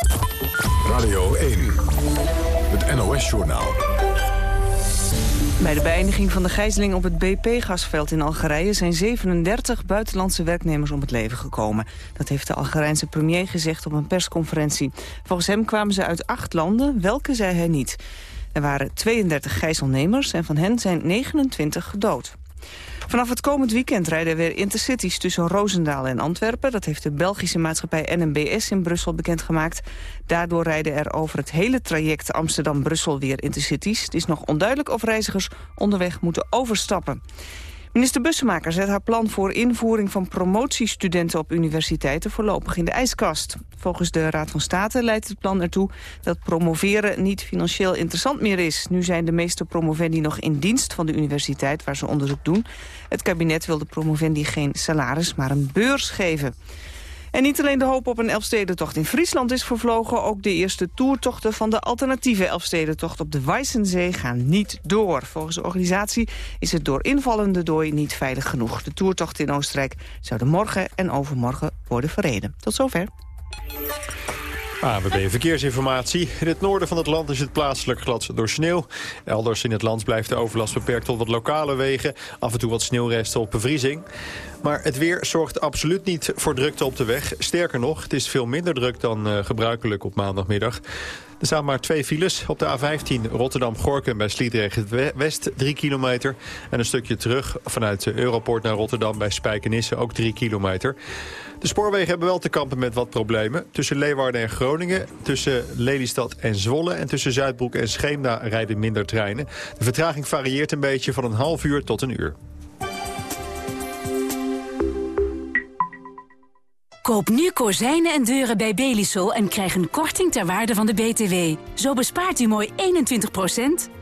Radio 1, het NOS-journaal. Bij de beëindiging van de gijzeling op het BP-gasveld in Algerije... zijn 37 buitenlandse werknemers om het leven gekomen. Dat heeft de Algerijnse premier gezegd op een persconferentie. Volgens hem kwamen ze uit acht landen, welke zei hij niet. Er waren 32 gijzelnemers en van hen zijn 29 gedood. Vanaf het komend weekend rijden weer intercities tussen Roosendaal en Antwerpen. Dat heeft de Belgische maatschappij NMBS in Brussel bekendgemaakt. Daardoor rijden er over het hele traject Amsterdam-Brussel weer intercities. Het is nog onduidelijk of reizigers onderweg moeten overstappen. Minister Bussemaker zet haar plan voor invoering van promotiestudenten op universiteiten voorlopig in de ijskast. Volgens de Raad van State leidt het plan ertoe dat promoveren niet financieel interessant meer is. Nu zijn de meeste promovendi nog in dienst van de universiteit waar ze onderzoek doen. Het kabinet wil de promovendi geen salaris, maar een beurs geven. En niet alleen de hoop op een Elfstedentocht in Friesland is vervlogen... ook de eerste toertochten van de alternatieve Elfstedentocht op de Weissensee gaan niet door. Volgens de organisatie is het door invallende dooi niet veilig genoeg. De toertochten in Oostenrijk zouden morgen en overmorgen worden verreden. Tot zover. AWB Verkeersinformatie. In het noorden van het land is het plaatselijk glad door sneeuw. Elders in het land blijft de overlast beperkt tot wat lokale wegen. Af en toe wat sneeuwresten op bevriezing. Maar het weer zorgt absoluut niet voor drukte op de weg. Sterker nog, het is veel minder druk dan uh, gebruikelijk op maandagmiddag. Er staan maar twee files. Op de A15 Rotterdam-Gorkum bij Sliedrecht West 3 kilometer. En een stukje terug vanuit de Europort naar Rotterdam bij Spijkenisse ook 3 kilometer. De spoorwegen hebben wel te kampen met wat problemen. Tussen Leeuwarden en Groningen, tussen Lelystad en Zwolle... en tussen Zuidbroek en Scheemda rijden minder treinen. De vertraging varieert een beetje van een half uur tot een uur. Koop nu kozijnen en deuren bij Belisol en krijg een korting ter waarde van de BTW. Zo bespaart u mooi 21%.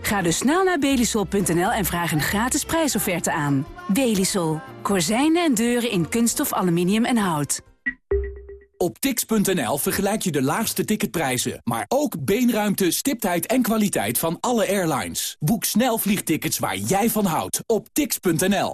Ga dus snel naar belisol.nl en vraag een gratis prijsofferte aan. Belisol. Kozijnen en deuren in kunststof, aluminium en hout. Op tix.nl vergelijk je de laagste ticketprijzen, maar ook beenruimte, stiptheid en kwaliteit van alle airlines. Boek snel vliegtickets waar jij van houdt op tix.nl.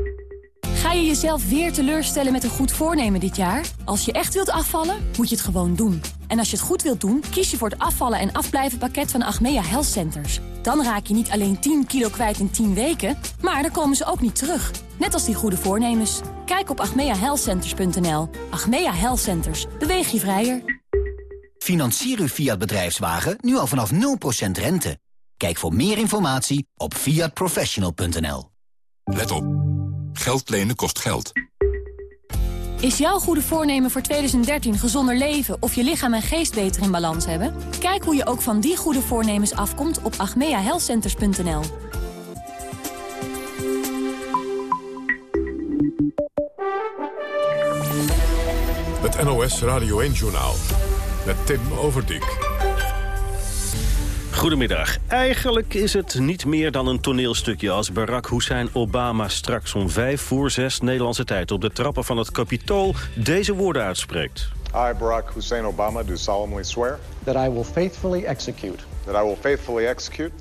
Ga je jezelf weer teleurstellen met een goed voornemen dit jaar? Als je echt wilt afvallen, moet je het gewoon doen. En als je het goed wilt doen, kies je voor het afvallen en afblijven pakket van Achmea Health Centers. Dan raak je niet alleen 10 kilo kwijt in 10 weken, maar dan komen ze ook niet terug. Net als die goede voornemens. Kijk op achmeahealthcenters.nl. Achmea Health Centers. Beweeg je vrijer. Financier uw Fiat bedrijfswagen nu al vanaf 0% rente. Kijk voor meer informatie op fiatprofessional.nl. Let op. Geld lenen kost geld. Is jouw goede voornemen voor 2013 gezonder leven of je lichaam en geest beter in balans hebben? Kijk hoe je ook van die goede voornemens afkomt op agmeahealthcenters.nl. Het NOS Radio 1-journaal met Tim Overdijk. Goedemiddag. Eigenlijk is het niet meer dan een toneelstukje als Barack Hussein Obama straks om vijf voor zes Nederlandse tijd op de trappen van het Capitool deze woorden uitspreekt. I, Barack Hussein Obama, do solemnly swear that I will faithfully execute that I will faithfully execute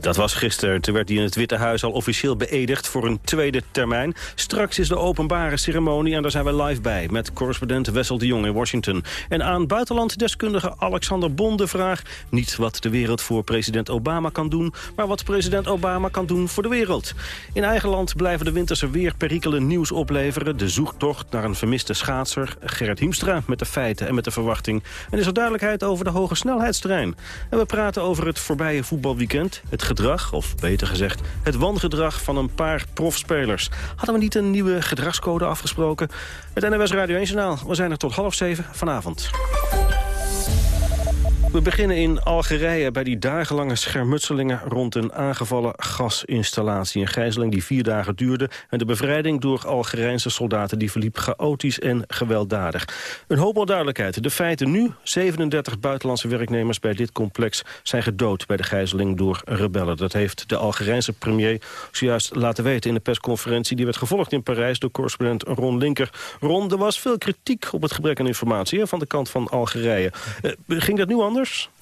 dat was gisteren. Toen werd hij in het Witte Huis al officieel beëdigd voor een tweede termijn. Straks is de openbare ceremonie en daar zijn we live bij... met correspondent Wessel de Jong in Washington. En aan buitenlanddeskundige Alexander Bon de vraag... niet wat de wereld voor president Obama kan doen... maar wat president Obama kan doen voor de wereld. In eigen land blijven de winterse weerperikelen nieuws opleveren. De zoektocht naar een vermiste schaatser. Gerrit Hiemstra met de feiten en met de verwachting. En is er duidelijkheid over de hoge snelheidsterrein. En we praten over het voorbije voetbalweekend. Het gedrag, of beter gezegd het wangedrag van een paar profspelers. Hadden we niet een nieuwe gedragscode afgesproken? Het NWS Radio 1 Journaal, we zijn er tot half zeven vanavond. We beginnen in Algerije bij die dagenlange schermutselingen... rond een aangevallen gasinstallatie. Een gijzeling die vier dagen duurde... en de bevrijding door Algerijnse soldaten... die verliep chaotisch en gewelddadig. Een hoop onduidelijkheid. De feiten nu, 37 buitenlandse werknemers bij dit complex... zijn gedood bij de gijzeling door rebellen. Dat heeft de Algerijnse premier zojuist laten weten... in de persconferentie die werd gevolgd in Parijs... door correspondent Ron Linker. Ron, er was veel kritiek op het gebrek aan informatie... Van de kant van Algerije. Uh, ging dat nu anders? kurs.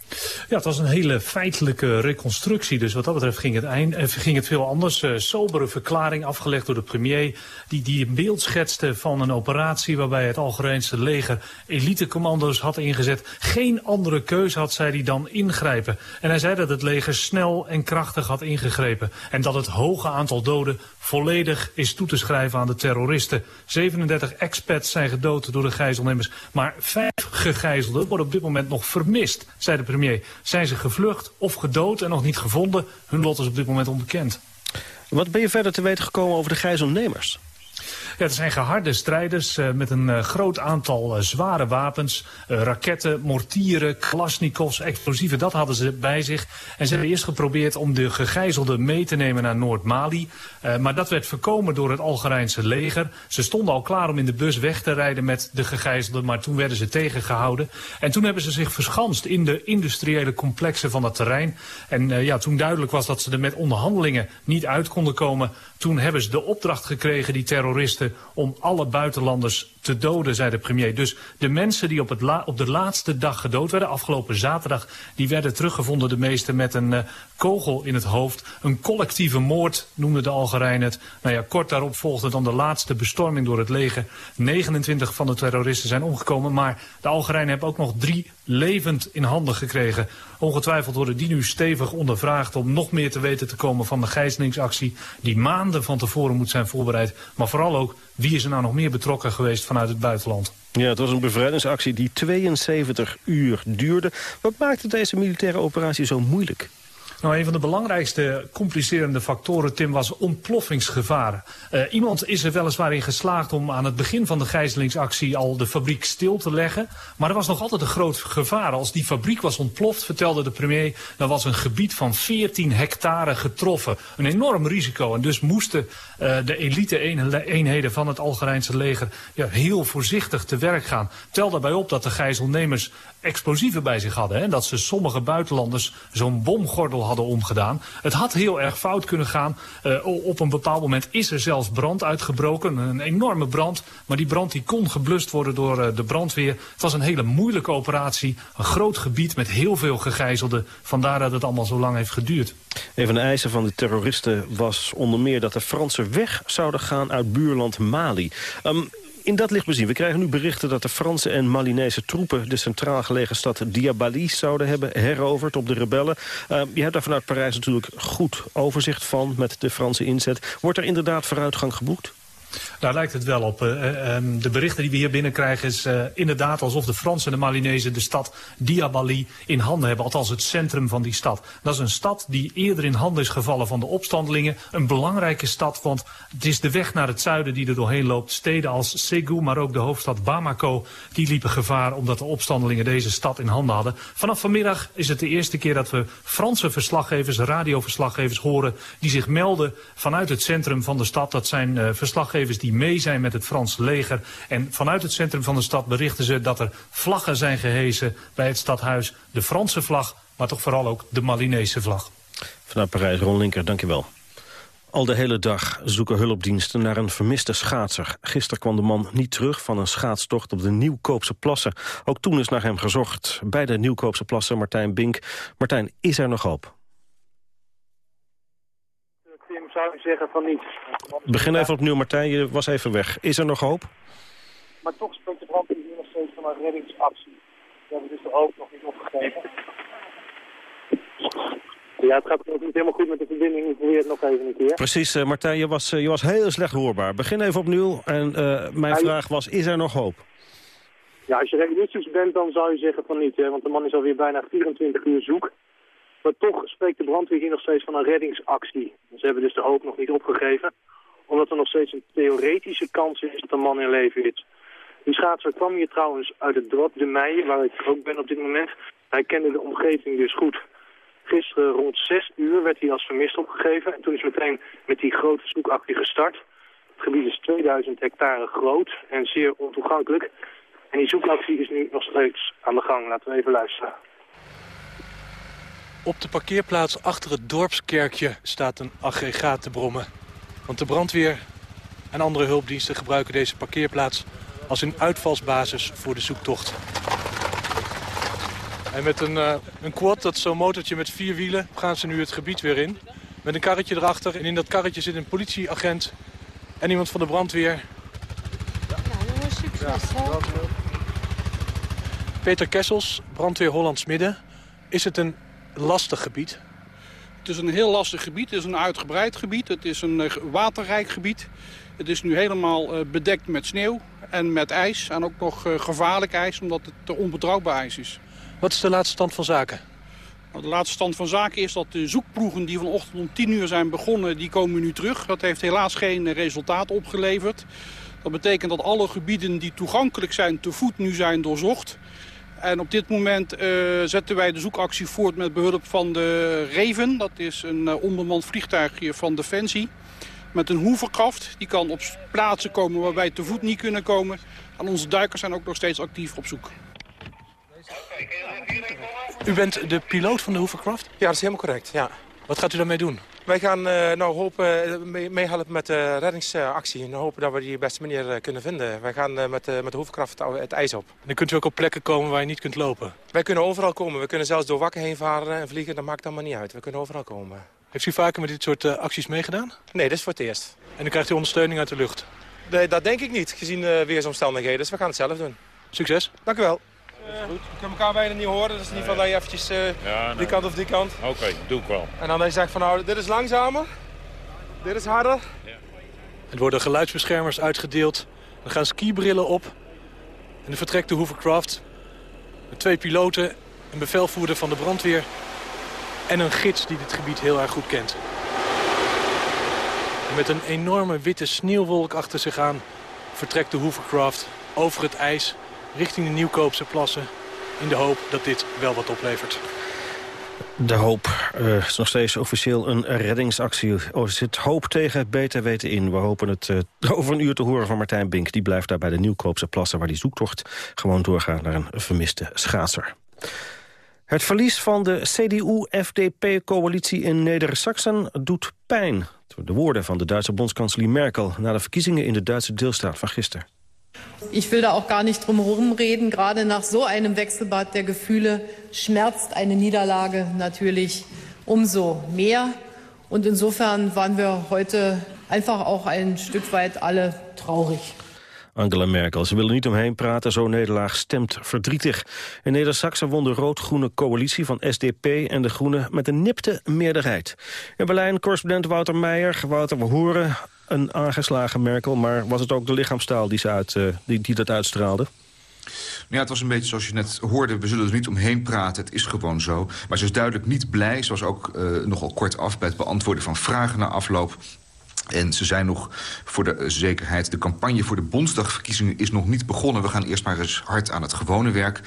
Ja, het was een hele feitelijke reconstructie. Dus wat dat betreft ging het, eind, eh, ging het veel anders. Uh, sobere verklaring afgelegd door de premier. Die, die een beeld schetste van een operatie waarbij het Algerijnse leger elitecommando's had ingezet. Geen andere keuze had zij die dan ingrijpen. En hij zei dat het leger snel en krachtig had ingegrepen. En dat het hoge aantal doden volledig is toe te schrijven aan de terroristen. 37 expats zijn gedood door de gijzelnemers. Maar vijf gegijzelden worden op dit moment nog vermist, zei de premier Zijn ze gevlucht of gedood en nog niet gevonden? Hun lot is op dit moment onbekend. Wat ben je verder te weten gekomen over de gijzelnemers? Ja, het zijn geharde strijders uh, met een uh, groot aantal uh, zware wapens. raketten, mortieren, klasnikovs, explosieven, dat hadden ze bij zich. En ze hebben eerst geprobeerd om de gegijzelden mee te nemen naar Noord-Mali. maar dat werd voorkomen door het Algerijnse leger. Ze stonden al klaar om in de bus weg te rijden met de gegijzelden, maar toen werden ze tegengehouden. En toen hebben ze zich verschanst in de industriële complexen van het terrein. En ja, toen duidelijk was dat ze er met onderhandelingen niet uit konden komen, toen hebben ze de opdracht gekregen, die terroristen, om alle buitenlanders te doden, zei de premier. Dus de mensen die op, het op de laatste dag gedood werden, afgelopen zaterdag, die werden teruggevonden, de meeste met een uh, kogel in het hoofd. Een collectieve moord, noemde de Algerijnen het. Nou ja, kort daarop volgde dan de laatste bestorming door het leger. 29 van de terroristen zijn omgekomen, maar de Algerijnen hebben ook nog drie levend in handen gekregen. Ongetwijfeld worden die nu stevig ondervraagd om nog meer te weten te komen van de gijzelingsactie die maanden van tevoren moet zijn voorbereid. Maar vooral ook wie is er nou nog meer betrokken geweest vanuit het buitenland. Ja, het was een bevrijdingsactie die 72 uur duurde. Wat maakte deze militaire operatie zo moeilijk? Nou, een van de belangrijkste complicerende factoren, Tim, was ontploffingsgevaar. Uh, iemand is er weliswaar in geslaagd om aan het begin van de gijzelingsactie al de fabriek stil te leggen. Maar er was nog altijd een groot gevaar. Als die fabriek was ontploft, vertelde de premier, dan was een gebied van 14 hectare getroffen. Een enorm risico. En dus moesten uh, de elite-eenheden van het Algerijnse leger ja, heel voorzichtig te werk gaan. Tel daarbij op dat de gijzelnemers explosieven bij zich hadden. Hè, dat ze sommige buitenlanders zo'n bomgordel hadden omgedaan. Het had heel erg fout kunnen gaan. Uh, op een bepaald moment is er zelfs brand uitgebroken. Een enorme brand. Maar die brand die kon geblust worden door uh, de brandweer. Het was een hele moeilijke operatie. Een groot gebied met heel veel gegijzelden. Vandaar dat het allemaal zo lang heeft geduurd. Een van de eisen van de terroristen was onder meer dat de Fransen weg zouden gaan uit buurland Mali. Um, in dat licht bezien. We krijgen nu berichten dat de Franse en Malinese troepen... de centraal gelegen stad Diabali zouden hebben heroverd op de rebellen. Uh, je hebt daar vanuit Parijs natuurlijk goed overzicht van met de Franse inzet. Wordt er inderdaad vooruitgang geboekt? Daar lijkt het wel op. Uh, um, de berichten die we hier binnenkrijgen is uh, inderdaad alsof de Fransen en de Malinezen de stad Diabali in handen hebben. Althans het centrum van die stad. Dat is een stad die eerder in handen is gevallen van de opstandelingen. Een belangrijke stad, want het is de weg naar het zuiden die er doorheen loopt. Steden als Ségou, maar ook de hoofdstad Bamako, die liepen gevaar omdat de opstandelingen deze stad in handen hadden. Vanaf vanmiddag is het de eerste keer dat we Franse verslaggevers, radioverslaggevers horen die zich melden vanuit het centrum van de stad. Dat zijn uh, die mee zijn met het Franse leger. En vanuit het centrum van de stad berichten ze dat er vlaggen zijn gehesen bij het stadhuis. De Franse vlag, maar toch vooral ook de Malinese vlag. Vanuit Parijs, Ron Linker, dankjewel. Al de hele dag zoeken hulpdiensten naar een vermiste schaatser. Gisteren kwam de man niet terug van een schaatstocht op de Nieuwkoopse plassen. Ook toen is naar hem gezocht. Bij de Nieuwkoopse plassen, Martijn Bink. Martijn, is er nog hoop? Tim zou zeggen van niet. Begin even opnieuw, Martijn. Je was even weg. Is er nog hoop? Maar toch spreekt de brandweer hier nog steeds van een reddingsactie. We hebben dus de hoop nog niet opgegeven. Ja, het gaat nog niet helemaal goed met de verbinding. Ik probeer het nog even een keer. Precies, uh, Martijn, je was, uh, je was heel slecht hoorbaar. Begin even opnieuw. En uh, mijn vraag was, is er nog hoop? Ja, als je realistisch bent, dan zou je zeggen van niet. Hè? Want de man is alweer bijna 24 uur zoek. Maar toch spreekt de brandweer hier nog steeds van een reddingsactie. Ze hebben dus de hoop nog niet opgegeven. Omdat er nog steeds een theoretische kans is dat de man in leven is. Die schaatser kwam hier trouwens uit het dorp De Meijen, waar ik ook ben op dit moment. Hij kende de omgeving dus goed. Gisteren rond 6 uur werd hij als vermist opgegeven. En toen is meteen met die grote zoekactie gestart. Het gebied is 2000 hectare groot en zeer ontoegankelijk. En die zoekactie is nu nog steeds aan de gang. Laten we even luisteren. Op de parkeerplaats achter het dorpskerkje staat een aggregaat te brommen. Want de brandweer en andere hulpdiensten gebruiken deze parkeerplaats als een uitvalsbasis voor de zoektocht. En met een, uh, een quad, dat is zo'n motortje met vier wielen, gaan ze nu het gebied weer in. Met een karretje erachter en in dat karretje zit een politieagent en iemand van de brandweer. Peter Kessels, brandweer Hollands Midden. Is het een lastig gebied? Het is een heel lastig gebied. Het is een uitgebreid gebied. Het is een eh, waterrijk gebied. Het is nu helemaal eh, bedekt met sneeuw en met ijs. En ook nog gevaarlijk ijs, omdat het onbetrouwbaar ijs is. Wat is de laatste stand van zaken? Nou, de laatste stand van zaken is dat de zoekploegen die vanochtend om 10 uur zijn begonnen, die komen nu terug. Dat heeft helaas geen resultaat opgeleverd. Dat betekent dat alle gebieden die toegankelijk zijn te voet nu zijn doorzocht. En op dit moment uh, zetten wij de zoekactie voort met behulp van de Reven. Dat is een uh, onbemand vliegtuigje van Defensie. Met een hoeverkracht. Die kan op plaatsen komen waar wij te voet niet kunnen komen. En onze duikers zijn ook nog steeds actief op zoek. U bent de piloot van de Hoovercraft? Ja, dat is helemaal correct, ja. Wat gaat u daarmee doen? Wij gaan uh, nou hopen meehelpen met de reddingsactie. En hopen dat we die beste manier uh, kunnen vinden. Wij gaan met, met de Hoovercraft het ijs op. En dan kunt u ook op plekken komen waar je niet kunt lopen? Wij kunnen overal komen. We kunnen zelfs door wakken heen varen en vliegen. Dat maakt allemaal niet uit. We kunnen overal komen. Heeft u vaker met dit soort acties meegedaan? Nee, dit is voor het eerst. En dan krijgt u ondersteuning uit de lucht? Nee, dat denk ik niet, gezien weersomstandigheden. Dus we gaan het zelf doen. Succes. Dank u wel. Goed. We kunnen elkaar bijna niet horen, dus in ieder geval dat je eventjes uh, ja, nee. die kant of die kant. Oké, okay, doe ik wel. En dan je zegt van nou, dit is langzamer, dit is harder. Ja. Er worden geluidsbeschermers uitgedeeld, er gaan skibrillen op. En dan vertrekt de Hoovercraft met twee piloten, een bevelvoerder van de brandweer... en een gids die dit gebied heel erg goed kent. En met een enorme witte sneeuwwolk achter zich aan vertrekt de Hoovercraft over het ijs richting de Nieuwkoopse plassen... in de hoop dat dit wel wat oplevert. De hoop uh, is nog steeds officieel een reddingsactie. Er zit hoop tegen beter weten in. We hopen het uh, over een uur te horen van Martijn Bink. Die blijft daar bij de Nieuwkoopse plassen... waar die zoektocht gewoon doorgaat naar een vermiste schaatser. Het verlies van de CDU-FDP-coalitie in Neder-Saxen doet pijn. De woorden van de Duitse bondskanselier Merkel... na de verkiezingen in de Duitse deelstaat van gisteren. Ich will da auch gar nicht drum herum reden. Gerade nach so einem Wechselbad der Gefühle schmerzt eine Niederlage natürlich umso mehr. Und insofern waren wir heute einfach auch ein Stück weit alle traurig. Angela Merkel. Ze willen niet omheen praten, zo'n nederlaag stemt verdrietig. In Neder-Saxen won de rood-groene coalitie van SDP en de Groenen met een nipte meerderheid. In Berlijn correspondent Wouter Meijer. Wouter, we horen een aangeslagen Merkel, maar was het ook de lichaamstaal die, ze uit, uh, die, die dat uitstraalde? Ja, het was een beetje zoals je net hoorde. We zullen er niet omheen praten. Het is gewoon zo. Maar ze is duidelijk niet blij. Ze was ook uh, nogal kort af bij het beantwoorden van vragen na afloop. En ze zijn nog voor de zekerheid... de campagne voor de Bondsdagverkiezingen is nog niet begonnen. We gaan eerst maar eens hard aan het gewone werk.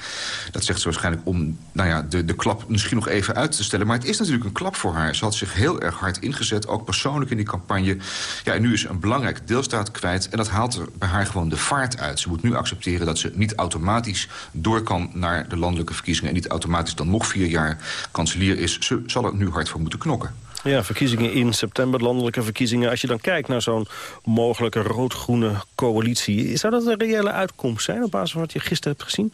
Dat zegt ze waarschijnlijk om nou ja, de, de klap misschien nog even uit te stellen. Maar het is natuurlijk een klap voor haar. Ze had zich heel erg hard ingezet, ook persoonlijk in die campagne. Ja, en nu is een belangrijke deelstaat kwijt. En dat haalt er bij haar gewoon de vaart uit. Ze moet nu accepteren dat ze niet automatisch door kan... naar de landelijke verkiezingen... en niet automatisch dan nog vier jaar kanselier is. Ze zal er nu hard voor moeten knokken. Ja, verkiezingen in september, landelijke verkiezingen. Als je dan kijkt naar zo'n mogelijke rood-groene coalitie... zou dat een reële uitkomst zijn op basis van wat je gisteren hebt gezien?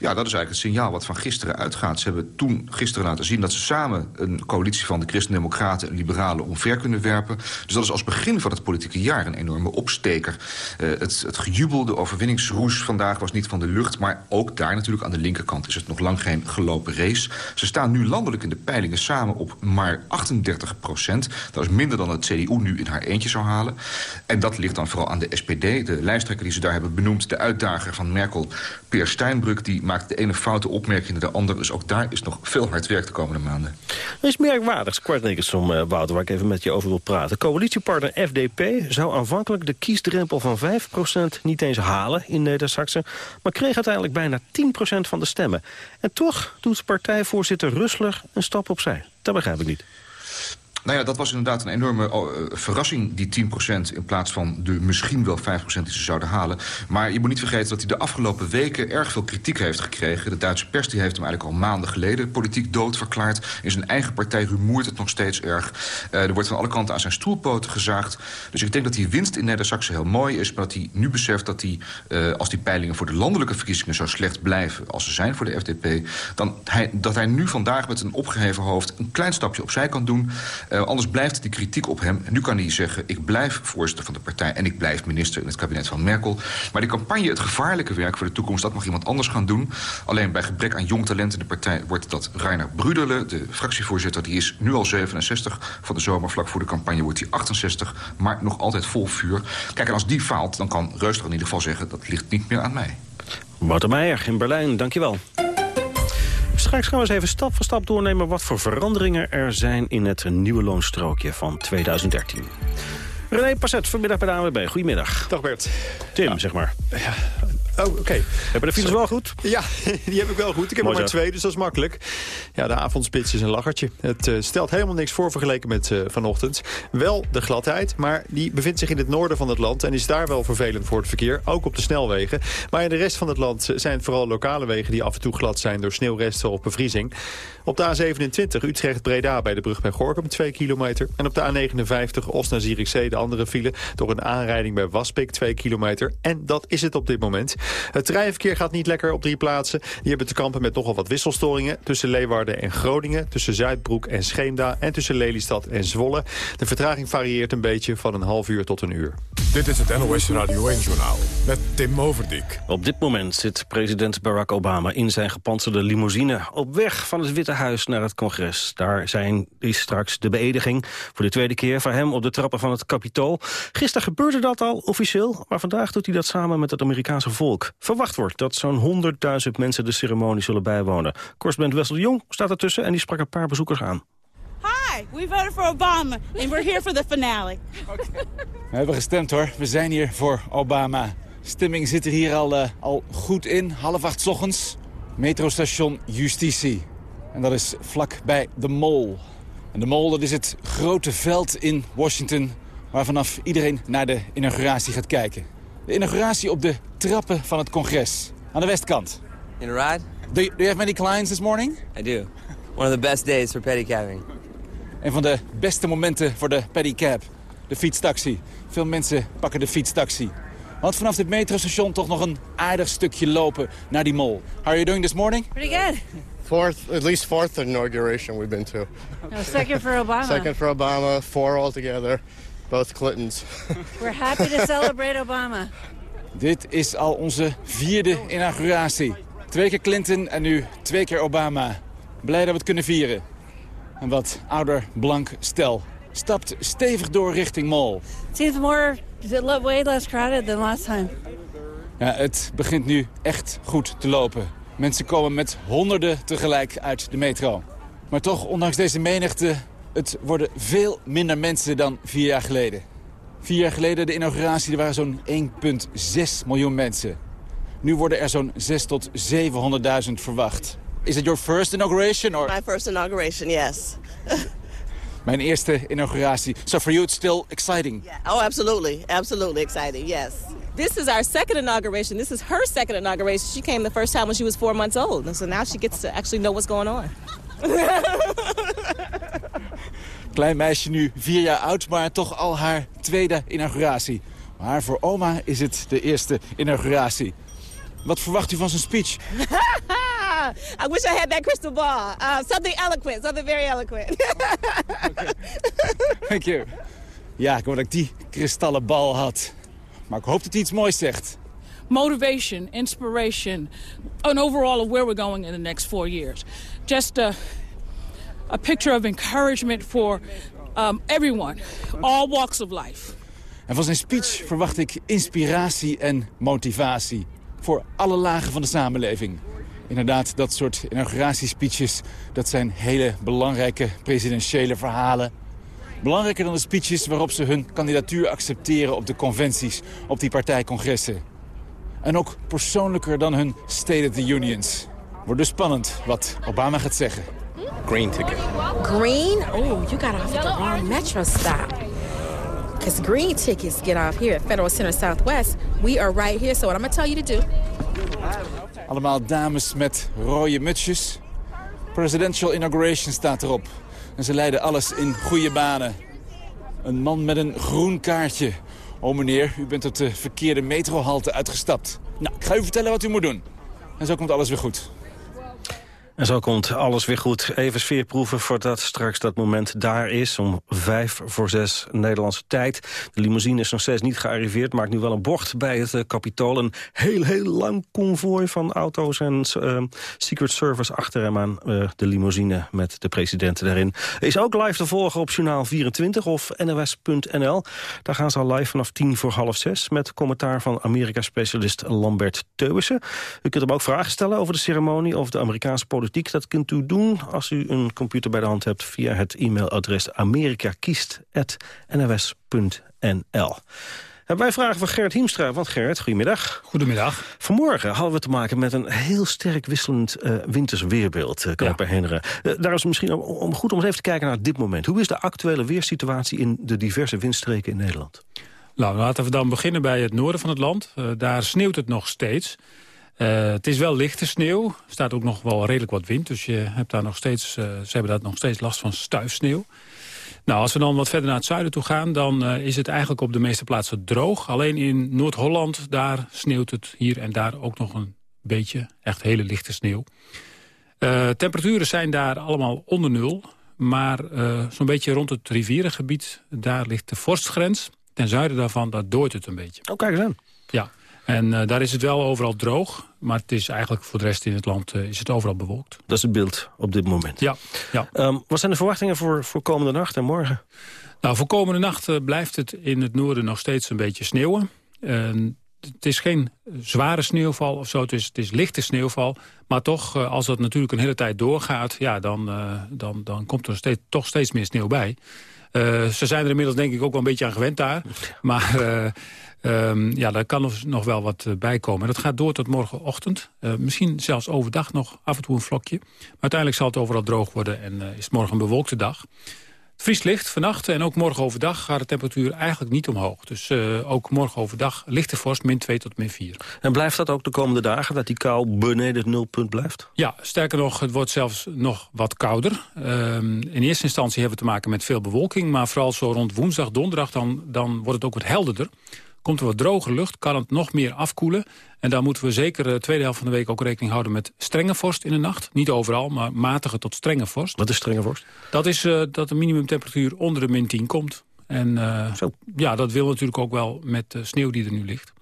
Ja, dat is eigenlijk het signaal wat van gisteren uitgaat. Ze hebben toen gisteren laten zien dat ze samen een coalitie van de Christen-Democraten en Liberalen omver kunnen werpen. Dus dat is als begin van het politieke jaar een enorme opsteker. Uh, het, het gejubel, de overwinningsroes vandaag was niet van de lucht, maar ook daar natuurlijk aan de linkerkant is het nog lang geen gelopen race. Ze staan nu landelijk in de peilingen samen op maar 38 procent. Dat is minder dan het CDU nu in haar eentje zou halen. En dat ligt dan vooral aan de SPD, de lijsttrekker die ze daar hebben benoemd, de uitdager van Merkel, Peer Steinbrück Die maakt de ene foute opmerking naar de andere. Dus ook daar is nog veel hard werk de komende maanden. Er is merkwaardigs, kwart om uh, Wouter, waar ik even met je over wil praten. Coalitiepartner FDP zou aanvankelijk de kiesdrempel van 5% niet eens halen in Neder-Saxen, maar kreeg uiteindelijk bijna 10% van de stemmen. En toch doet partijvoorzitter Russler een stap opzij. Dat begrijp ik niet. Nou ja, dat was inderdaad een enorme oh, eh, verrassing, die 10% in plaats van de misschien wel 5% die ze zouden halen. Maar je moet niet vergeten dat hij de afgelopen weken erg veel kritiek heeft gekregen. De Duitse pers die heeft hem eigenlijk al maanden geleden politiek doodverklaard. In zijn eigen partij rumoert het nog steeds erg. Uh, er wordt van alle kanten aan zijn stoelpoten gezaagd. Dus ik denk dat die winst in Neder-Saxe heel mooi is, maar dat hij nu beseft dat hij, uh, als die peilingen voor de landelijke verkiezingen zo slecht blijven als ze zijn voor de FDP, dan hij, dat hij nu vandaag met een opgeheven hoofd een klein stapje opzij kan doen. Uh, anders blijft die kritiek op hem. Nu kan hij zeggen, ik blijf voorzitter van de partij... en ik blijf minister in het kabinet van Merkel. Maar die campagne, het gevaarlijke werk voor de toekomst... dat mag iemand anders gaan doen. Alleen bij gebrek aan jong talent in de partij... wordt dat Rainer Bruderle, de fractievoorzitter... die is nu al 67 van de zomer. Vlak voor de campagne wordt hij 68, maar nog altijd vol vuur. Kijk, en als die faalt, dan kan Reusler in ieder geval zeggen... dat ligt niet meer aan mij. Wouter Meijer in Berlijn, dankjewel. Straks gaan we eens even stap voor stap doornemen... wat voor veranderingen er zijn in het nieuwe loonstrookje van 2013. René Passet, vanmiddag bij de ANWB. Goedemiddag. Dag Bert. Tim, zeg maar. Ja, Oh, oké. Hebben de files wel goed? Ja, die heb ik wel goed. Ik heb er maar twee, dus dat is makkelijk. Ja, de avondspits is een lachertje. Het uh, stelt helemaal niks voor vergeleken met uh, vanochtend. Wel de gladheid, maar die bevindt zich in het noorden van het land... en is daar wel vervelend voor het verkeer, ook op de snelwegen. Maar in de rest van het land zijn het vooral lokale wegen... die af en toe glad zijn door sneeuwresten of bevriezing. Op de A27 Utrecht-Breda bij de brug bij Gorkum 2 kilometer. En op de A59 Osna-Zierikzee de andere file... door een aanrijding bij Waspik 2 kilometer. En dat is het op dit moment. Het treinverkeer gaat niet lekker op drie plaatsen. Die hebben te kampen met nogal wat wisselstoringen... tussen Leeuwarden en Groningen, tussen Zuidbroek en Scheemda... en tussen Lelystad en Zwolle. De vertraging varieert een beetje van een half uur tot een uur. Dit is het NOS Radio 1-journaal met Tim Overdijk. Op dit moment zit president Barack Obama in zijn gepantserde limousine... op weg van het Witte Huis naar het congres. Daar zijn, is straks de beëdiging voor de tweede keer... voor hem op de trappen van het Capitool. Gisteren gebeurde dat al officieel, maar vandaag doet hij dat samen met het Amerikaanse volk. Verwacht wordt dat zo'n 100.000 mensen de ceremonie zullen bijwonen. Correspondent Wessel de Jong staat ertussen en die sprak een paar bezoekers aan. Hi, we voted for Obama and we're here for the finale. We hebben gestemd hoor, we zijn hier voor Obama. Stemming zit er hier al, uh, al goed in, half acht ochtends. Metrostation Justitie. En dat is vlak bij de Mall. En de Mall dat is het grote veld in Washington... waar vanaf iedereen naar de inauguratie gaat kijken. De inauguratie op de trappen van het congres. Aan de westkant. In a ride? Do you, do you have many clients this morning? I do. One of the best days for pedicabbing. Een van de beste momenten voor de pedicab. De fietstaxi. Veel mensen pakken de fietstaxi. Want vanaf dit metrostation toch nog een aardig stukje lopen naar die mall. How are you doing this morning? Pretty good. Fourth, at least fourth inauguration we've been to. No, second for Obama. Second for Obama, four altogether. Both Clintons. We're happy to celebrate Obama. Dit is al onze vierde inauguratie. Twee keer Clinton en nu twee keer Obama. Blij dat we het kunnen vieren. Een wat ouder, blank stel stapt stevig door richting Mall. Seems more, way less crowded than last time. Ja, het begint nu echt goed te lopen. Mensen komen met honderden tegelijk uit de metro. Maar toch, ondanks deze menigte, het worden veel minder mensen dan vier jaar geleden. Vier jaar geleden, de inauguratie, er waren zo'n 1,6 miljoen mensen. Nu worden er zo'n 6 tot 700.000 verwacht. Is it your first inauguration? Or? My first inauguration, yes. Mijn eerste inauguratie. So for you it's still exciting? Yeah. Oh, absolutely. Absolutely exciting, yes. This is our second inauguration. This is her second inauguration. She came the first time when she was four months old. And so now she gets to actually know what's going on. Klein meisje nu, vier jaar oud, maar toch al haar tweede inauguratie. Maar voor oma is het de eerste inauguratie. Wat verwacht u van zijn speech? I wish I had that crystal ball. Uh, something eloquent, something very eloquent. Thank you. Ja, ik hoor dat ik die kristallen bal had. Maar ik hoop dat hij iets moois zegt. Motivation, inspiration, an overall of where we're going in the next four years. Just a, a picture of encouragement for um, everyone, all walks of life. En van zijn speech verwacht ik inspiratie en motivatie. voor alle lagen van de samenleving. Inderdaad, dat soort inauguratiespeeches, dat zijn hele belangrijke presidentiële verhalen. Belangrijker dan de speeches waarop ze hun kandidatuur accepteren op de conventies, op die partijcongressen. En ook persoonlijker dan hun State of the Unions. Wordt dus spannend wat Obama gaat zeggen. Green ticket. Green? Oh, you got off at the wrong metro stop. Because green tickets get off here at Federal Center Southwest. We are right here, so what I'm going to tell you to do... Allemaal dames met rode mutsjes. Presidential inauguration staat erop. En ze leiden alles in goede banen. Een man met een groen kaartje. Oh meneer, u bent op de verkeerde metrohalte uitgestapt. Nou, ik ga u vertellen wat u moet doen. En zo komt alles weer goed. En zo komt alles weer goed. Even sfeerproeven voordat straks dat moment daar is. Om vijf voor zes Nederlandse tijd. De limousine is nog steeds niet gearriveerd. Maakt nu wel een bocht bij het uh, Capitool. Een heel, heel lang konvooi van auto's en uh, Secret Service achter hem aan. Uh, de limousine met de president erin. Is ook live te volgen op Journaal 24 of NOS.nl. Daar gaan ze al live vanaf tien voor half zes. Met commentaar van Amerika-specialist Lambert Teuwissen. U kunt hem ook vragen stellen over de ceremonie of de Amerikaanse politiek politiek. Dat kunt u doen als u een computer bij de hand hebt... via het e-mailadres amerikakiest.nws.nl. Wij vragen van Gerrit Hiemstra. Want Gerrit, goedemiddag. Goedemiddag. Vanmorgen hadden we te maken met een heel sterk wisselend uh, winters weerbeeld, uh, kan ja. ik me herinneren. Uh, daar is misschien om, om, goed om eens even te kijken naar dit moment. Hoe is de actuele weersituatie in de diverse windstreken in Nederland? Nou, laten we dan beginnen bij het noorden van het land. daar sneeuwt het nog steeds. Uh, het is wel lichte sneeuw. Er staat ook nog wel redelijk wat wind. Dus je hebt daar nog steeds, uh, ze hebben daar nog steeds last van stuifsneeuw. Nou, als we dan wat verder naar het zuiden toe gaan... dan uh, is het eigenlijk op de meeste plaatsen droog. Alleen in Noord-Holland, daar sneeuwt het hier en daar ook nog een beetje. Echt hele lichte sneeuw. temperaturen zijn daar allemaal onder nul. Maar zo'n beetje rond het rivierengebied, daar ligt de vorstgrens. Ten zuiden daarvan, daar dooit het een beetje. Oh, kijk eens aan. Ja, en uh, daar is het wel overal droog. Maar het is eigenlijk voor de rest in het land uh, is het overal bewolkt. Dat is het beeld op dit moment. Ja. ja. Um, wat zijn de verwachtingen voor, voor komende nacht en morgen? Nou, voor komende nacht uh, blijft het in het noorden nog steeds een beetje sneeuwen. het is geen zware sneeuwval of zo, het is, het is lichte sneeuwval. Maar toch, als dat natuurlijk een hele tijd doorgaat... Ja, dan, dan, dan komt er steeds, toch steeds meer sneeuw bij. ze zijn er inmiddels denk ik ook wel een beetje aan gewend daar. Maar Um, ja, daar kan nog wel wat uh, bij komen. Dat gaat door tot morgenochtend. Uh, misschien zelfs overdag nog af en toe een vlokje. Maar uiteindelijk zal het overal droog worden en uh, is het morgen een bewolkte dag. Het vriest licht vannacht en ook morgen overdag gaat de temperatuur eigenlijk niet omhoog. Dus ook morgen overdag lichte vorst, min 2 tot min 4. En blijft dat ook de komende dagen, dat die kou beneden het nulpunt blijft? Ja, sterker nog, het wordt zelfs nog wat kouder. Um, in eerste instantie hebben we te maken met veel bewolking... maar vooral zo rond woensdag, donderdag, dan, dan wordt het ook wat helderder. Komt er wat droge lucht, kan het nog meer afkoelen. En daar moeten we zeker de tweede helft van de week ook rekening houden met strenge vorst in de nacht. Niet overal, maar matige tot strenge vorst. Wat is strenge vorst? Dat is uh, dat de minimumtemperatuur onder de min 10 komt. En uh, ja, dat wil natuurlijk ook wel met de sneeuw die er nu ligt.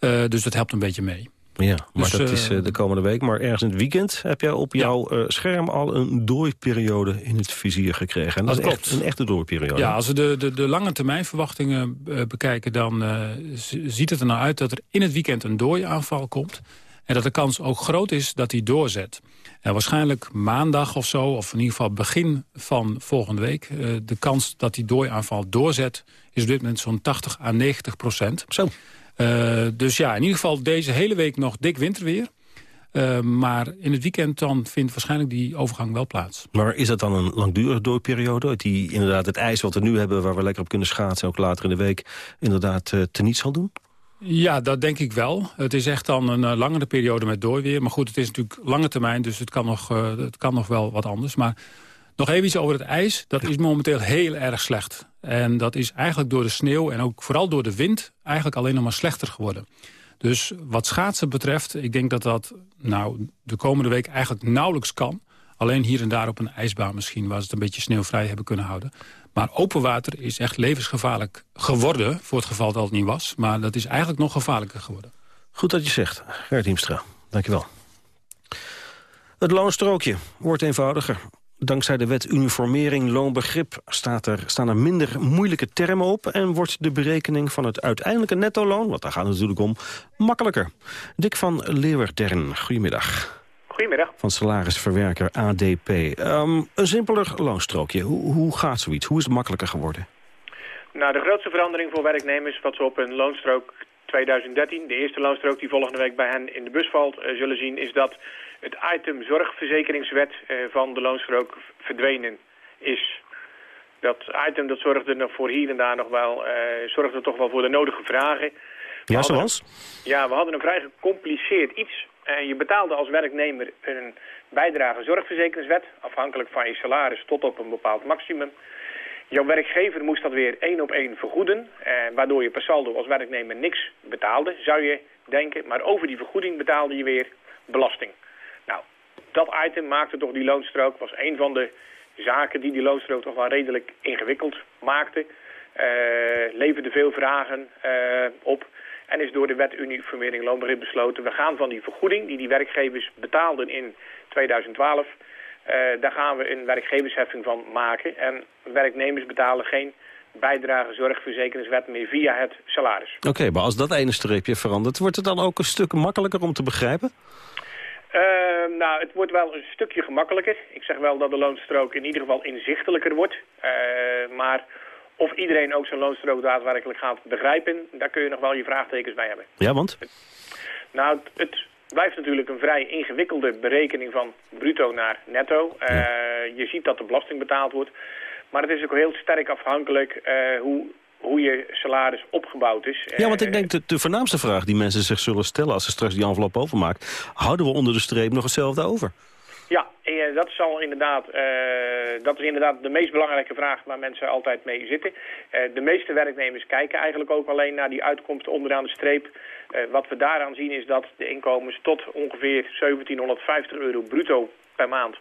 Uh, dus dat helpt een beetje mee. Ja, maar dus, dat is uh, de komende week. Maar ergens in het weekend heb jij op jouw ja. uh, scherm al een dooiperiode in het vizier gekregen. En dat, dat is echt een echte dooiperiode. Ja, als we de, de, de lange termijn verwachtingen uh, bekijken... dan ziet het er nou uit dat er in het weekend een dooiaanval komt. En dat de kans ook groot is dat die doorzet. En waarschijnlijk maandag of zo, of in ieder geval begin van volgende week... de kans dat die dooiaanval doorzet is op dit moment zo'n 80 à 90 procent. Zo. Uh, dus ja, in ieder geval deze hele week nog dik winterweer. Uh, maar in het weekend dan vindt waarschijnlijk die overgang wel plaats. Maar is dat dan een langdurige doorperiode? Die inderdaad het ijs wat we nu hebben, waar we lekker op kunnen schaatsen... ook later in de week inderdaad uh, teniet zal doen? Ja, dat denk ik wel. Het is echt dan een uh, langere periode met doorweer. Maar goed, het is natuurlijk lange termijn, dus het kan nog, het kan nog wel wat anders. Maar nog even iets over het ijs. Dat is momenteel heel erg slecht. En dat is eigenlijk door de sneeuw en ook vooral door de wind... eigenlijk alleen nog maar slechter geworden. Dus wat schaatsen betreft, ik denk dat dat nou, de komende week eigenlijk nauwelijks kan. Alleen hier en daar op een ijsbaan misschien, waar ze het een beetje sneeuwvrij hebben kunnen houden. Maar open water is echt levensgevaarlijk geworden, voor het geval dat het niet was. Maar dat is eigenlijk nog gevaarlijker geworden. Goed dat je zegt, Gert Hiemstra. Dank je wel. Het loonstrookje wordt eenvoudiger. Dankzij de wet uniformering loonbegrip staat er, staan er minder moeilijke termen op... en wordt de berekening van het uiteindelijke netto-loon, want daar gaat het natuurlijk om, makkelijker. Dick van Leeuwerdern, goedemiddag. Goedemiddag. Van salarisverwerker ADP. Ehm, een simpeler loonstrookje. Hoe, hoe gaat zoiets? Hoe is het makkelijker geworden? Nou, de grootste verandering voor werknemers wat ze op een loonstrook 2013, de eerste loonstrook die volgende week bij hen in de bus valt, uh, zullen zien, is dat het item zorgverzekeringswet uh, van de loonstrook verdwenen is. Dat item dat zorgde nog voor hier en daar nog wel, uh, zorgde toch wel voor de nodige vragen. Ja, zoals? Ja, we hadden een vrij gecompliceerd iets. En je betaalde als werknemer een bijdrage zorgverzekeringswet, afhankelijk van je salaris tot op een bepaald maximum. Jouw werkgever moest dat weer één op één vergoeden, eh, waardoor je per saldo als werknemer niks betaalde, zou je denken. Maar over die vergoeding betaalde je weer belasting. Nou, dat item maakte toch die loonstrook, was een van de zaken die die loonstrook toch wel redelijk ingewikkeld maakte. Uh, leverde veel vragen uh, op en is door de wet uniformering loonbegrip besloten. We gaan van die vergoeding die die werkgevers betaalden in 2012... Uh, daar gaan we een werkgeversheffing van maken. En werknemers betalen geen bijdrage zorgverzekeringswet meer via het salaris. Oké, okay, maar als dat ene streepje verandert, wordt het dan ook een stuk makkelijker om te begrijpen? Uh, nou, het wordt wel een stukje gemakkelijker. Ik zeg wel dat de loonstrook in ieder geval inzichtelijker wordt. Uh, maar of iedereen ook zo'n loonstrook daadwerkelijk gaat begrijpen, daar kun je nog wel je vraagtekens bij hebben. Ja, want? Nou, het blijft natuurlijk een vrij ingewikkelde berekening van bruto naar netto. Uh, je ziet dat de belasting betaald wordt. Maar het is ook heel sterk afhankelijk uh, hoe, hoe je salaris opgebouwd is. Ja, want ik denk dat de voornaamste vraag die mensen zich zullen stellen... als ze straks die envelop overmaakt... houden we onder de streep nog hetzelfde over? Ja, en dat, zal inderdaad, uh, dat is inderdaad de meest belangrijke vraag waar mensen altijd mee zitten. Uh, de meeste werknemers kijken eigenlijk ook alleen naar die uitkomst onderaan de streep. Wat we daaraan zien is dat de inkomens tot ongeveer 1750 euro bruto per maand,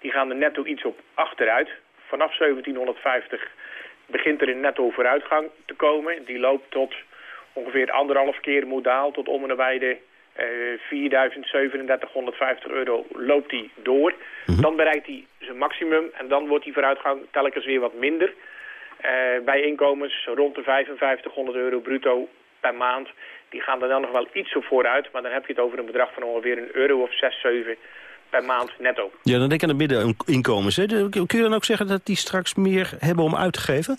die gaan er netto iets op achteruit. Vanaf 1750 begint er een netto vooruitgang te komen. Die loopt tot ongeveer anderhalf keer modaal, tot om en nabij de 4.3750 euro loopt hij door. Mm -hmm. Dan bereikt hij zijn maximum en dan wordt die vooruitgang telkens weer wat minder. Uh, bij inkomens rond de 5500 euro bruto per maand. Die gaan er dan nog wel iets op vooruit, maar dan heb je het over een bedrag van ongeveer een euro of 6, 7 per maand netto. Ja, dan denk ik aan de middeninkomens. Hè? Kun je dan ook zeggen dat die straks meer hebben om uit te geven?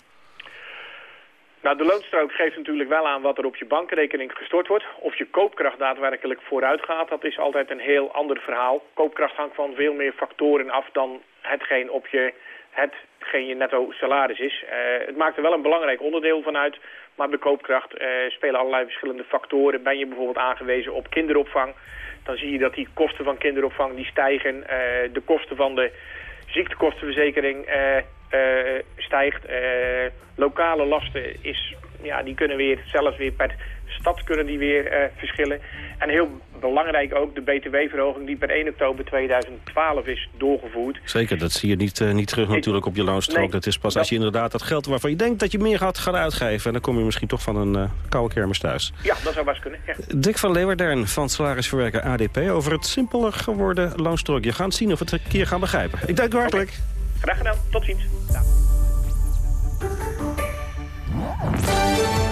Nou, de loonstrook geeft natuurlijk wel aan wat er op je bankrekening gestort wordt. Of je koopkracht daadwerkelijk vooruit gaat, dat is altijd een heel ander verhaal. Koopkracht hangt van veel meer factoren af dan hetgeen op je, hetgeen je netto salaris is. Uh, het maakt er wel een belangrijk onderdeel van uit. Maar bij koopkracht uh, spelen allerlei verschillende factoren. Ben je bijvoorbeeld aangewezen op kinderopvang, dan zie je dat die kosten van kinderopvang die stijgen. Uh, de kosten van de ziektekostenverzekering stijgt. Uh, lokale lasten is, ja, die kunnen weer, zelfs weer per stad kunnen die weer uh, verschillen. En heel belangrijk ook de btw-verhoging die per 1 oktober 2012 is doorgevoerd. Zeker, dat zie je niet, niet terug natuurlijk op je loonstrook. Nee, dat is pas dat... als je inderdaad dat geld waarvan je denkt dat je meer gaat gaan uitgeven. En dan kom je misschien toch van een koude kermis thuis. Ja, dat zou best kunnen. Ja. Dick van Leeuwerdern van salarisverwerker ADP over het simpeler geworden loonstrook. Je gaat zien of we het een keer gaan begrijpen. Ik dank u hartelijk. Okay. Graag gedaan. Tot ziens.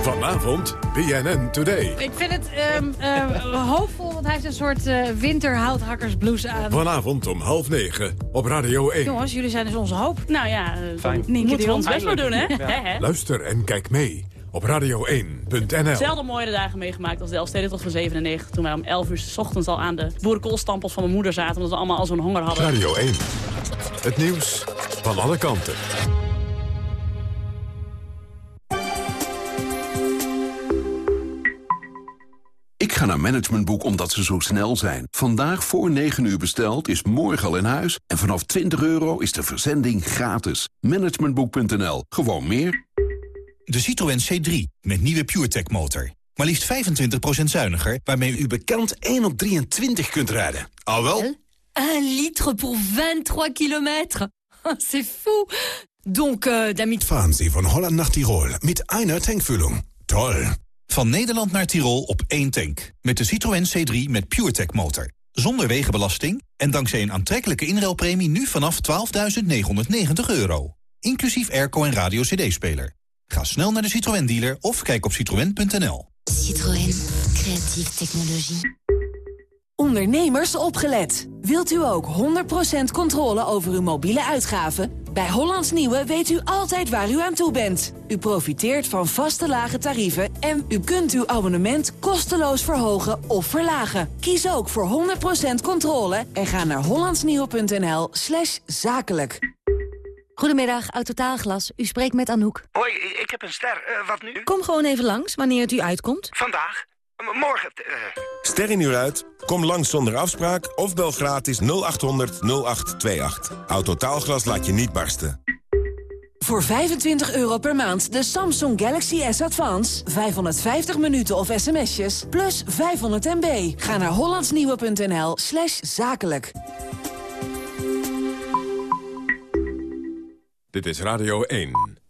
Vanavond BNN Today. Ik vind het um, uh, hoopvol, want hij heeft een soort uh, winterhouthakkersblouse aan. Vanavond om half negen op Radio 1. Jongens, jullie zijn dus onze hoop. Nou ja, Fijn. Moeten we ons best maar doen, hè? Ja. Luister en kijk mee op radio1.nl. Zelden mooie dagen meegemaakt als de Elfstedentocht van 97... toen wij om 11 uur s ochtends al aan de boerenkoolstampels van mijn moeder zaten... omdat we allemaal al zo'n honger hadden. Radio 1. Het nieuws van alle kanten. Ik ga naar Managementboek omdat ze zo snel zijn. Vandaag voor 9 uur besteld is morgen al in huis. En vanaf 20 euro is de verzending gratis. Managementboek.nl. Gewoon meer. De Citroën C3 met nieuwe PureTech motor. Maar liefst 25% zuiniger, waarmee u bekend 1 op 23 kunt rijden. Al wel? 1 litre voor 23 kilometer. C'est fou. Donc, uh, damit... Fahren Sie von Holland nach Tirol mit einer Tankfüllung. Toll. Van Nederland naar Tirol op één tank. Met de Citroën C3 met PureTech motor. zonder wegenbelasting en dankzij een aantrekkelijke inruilpremie nu vanaf 12.990 euro. Inclusief airco en radio cd-speler. Ga snel naar de Citroën dealer of kijk op citroën.nl. Citroën. Creatieve technologie. Ondernemers opgelet. Wilt u ook 100% controle over uw mobiele uitgaven? Bij Hollands Nieuwe weet u altijd waar u aan toe bent. U profiteert van vaste lage tarieven en u kunt uw abonnement kosteloos verhogen of verlagen. Kies ook voor 100% controle en ga naar hollandsnieuwe.nl slash zakelijk. Goedemiddag, Autotaalglas. U spreekt met Anouk. Hoi, ik heb een ster. Eh, wat nu? Kom gewoon even langs, wanneer het u uitkomt. Vandaag? Morgen? eh. Ster in uur uit? Kom langs zonder afspraak of bel gratis 0800 0828. Autotaalglas laat je niet barsten. Voor 25 euro per maand de Samsung Galaxy S Advance. 550 minuten of sms'jes, plus 500 MB. Ga naar hollandsnieuwe.nl slash zakelijk. Dit is Radio 1.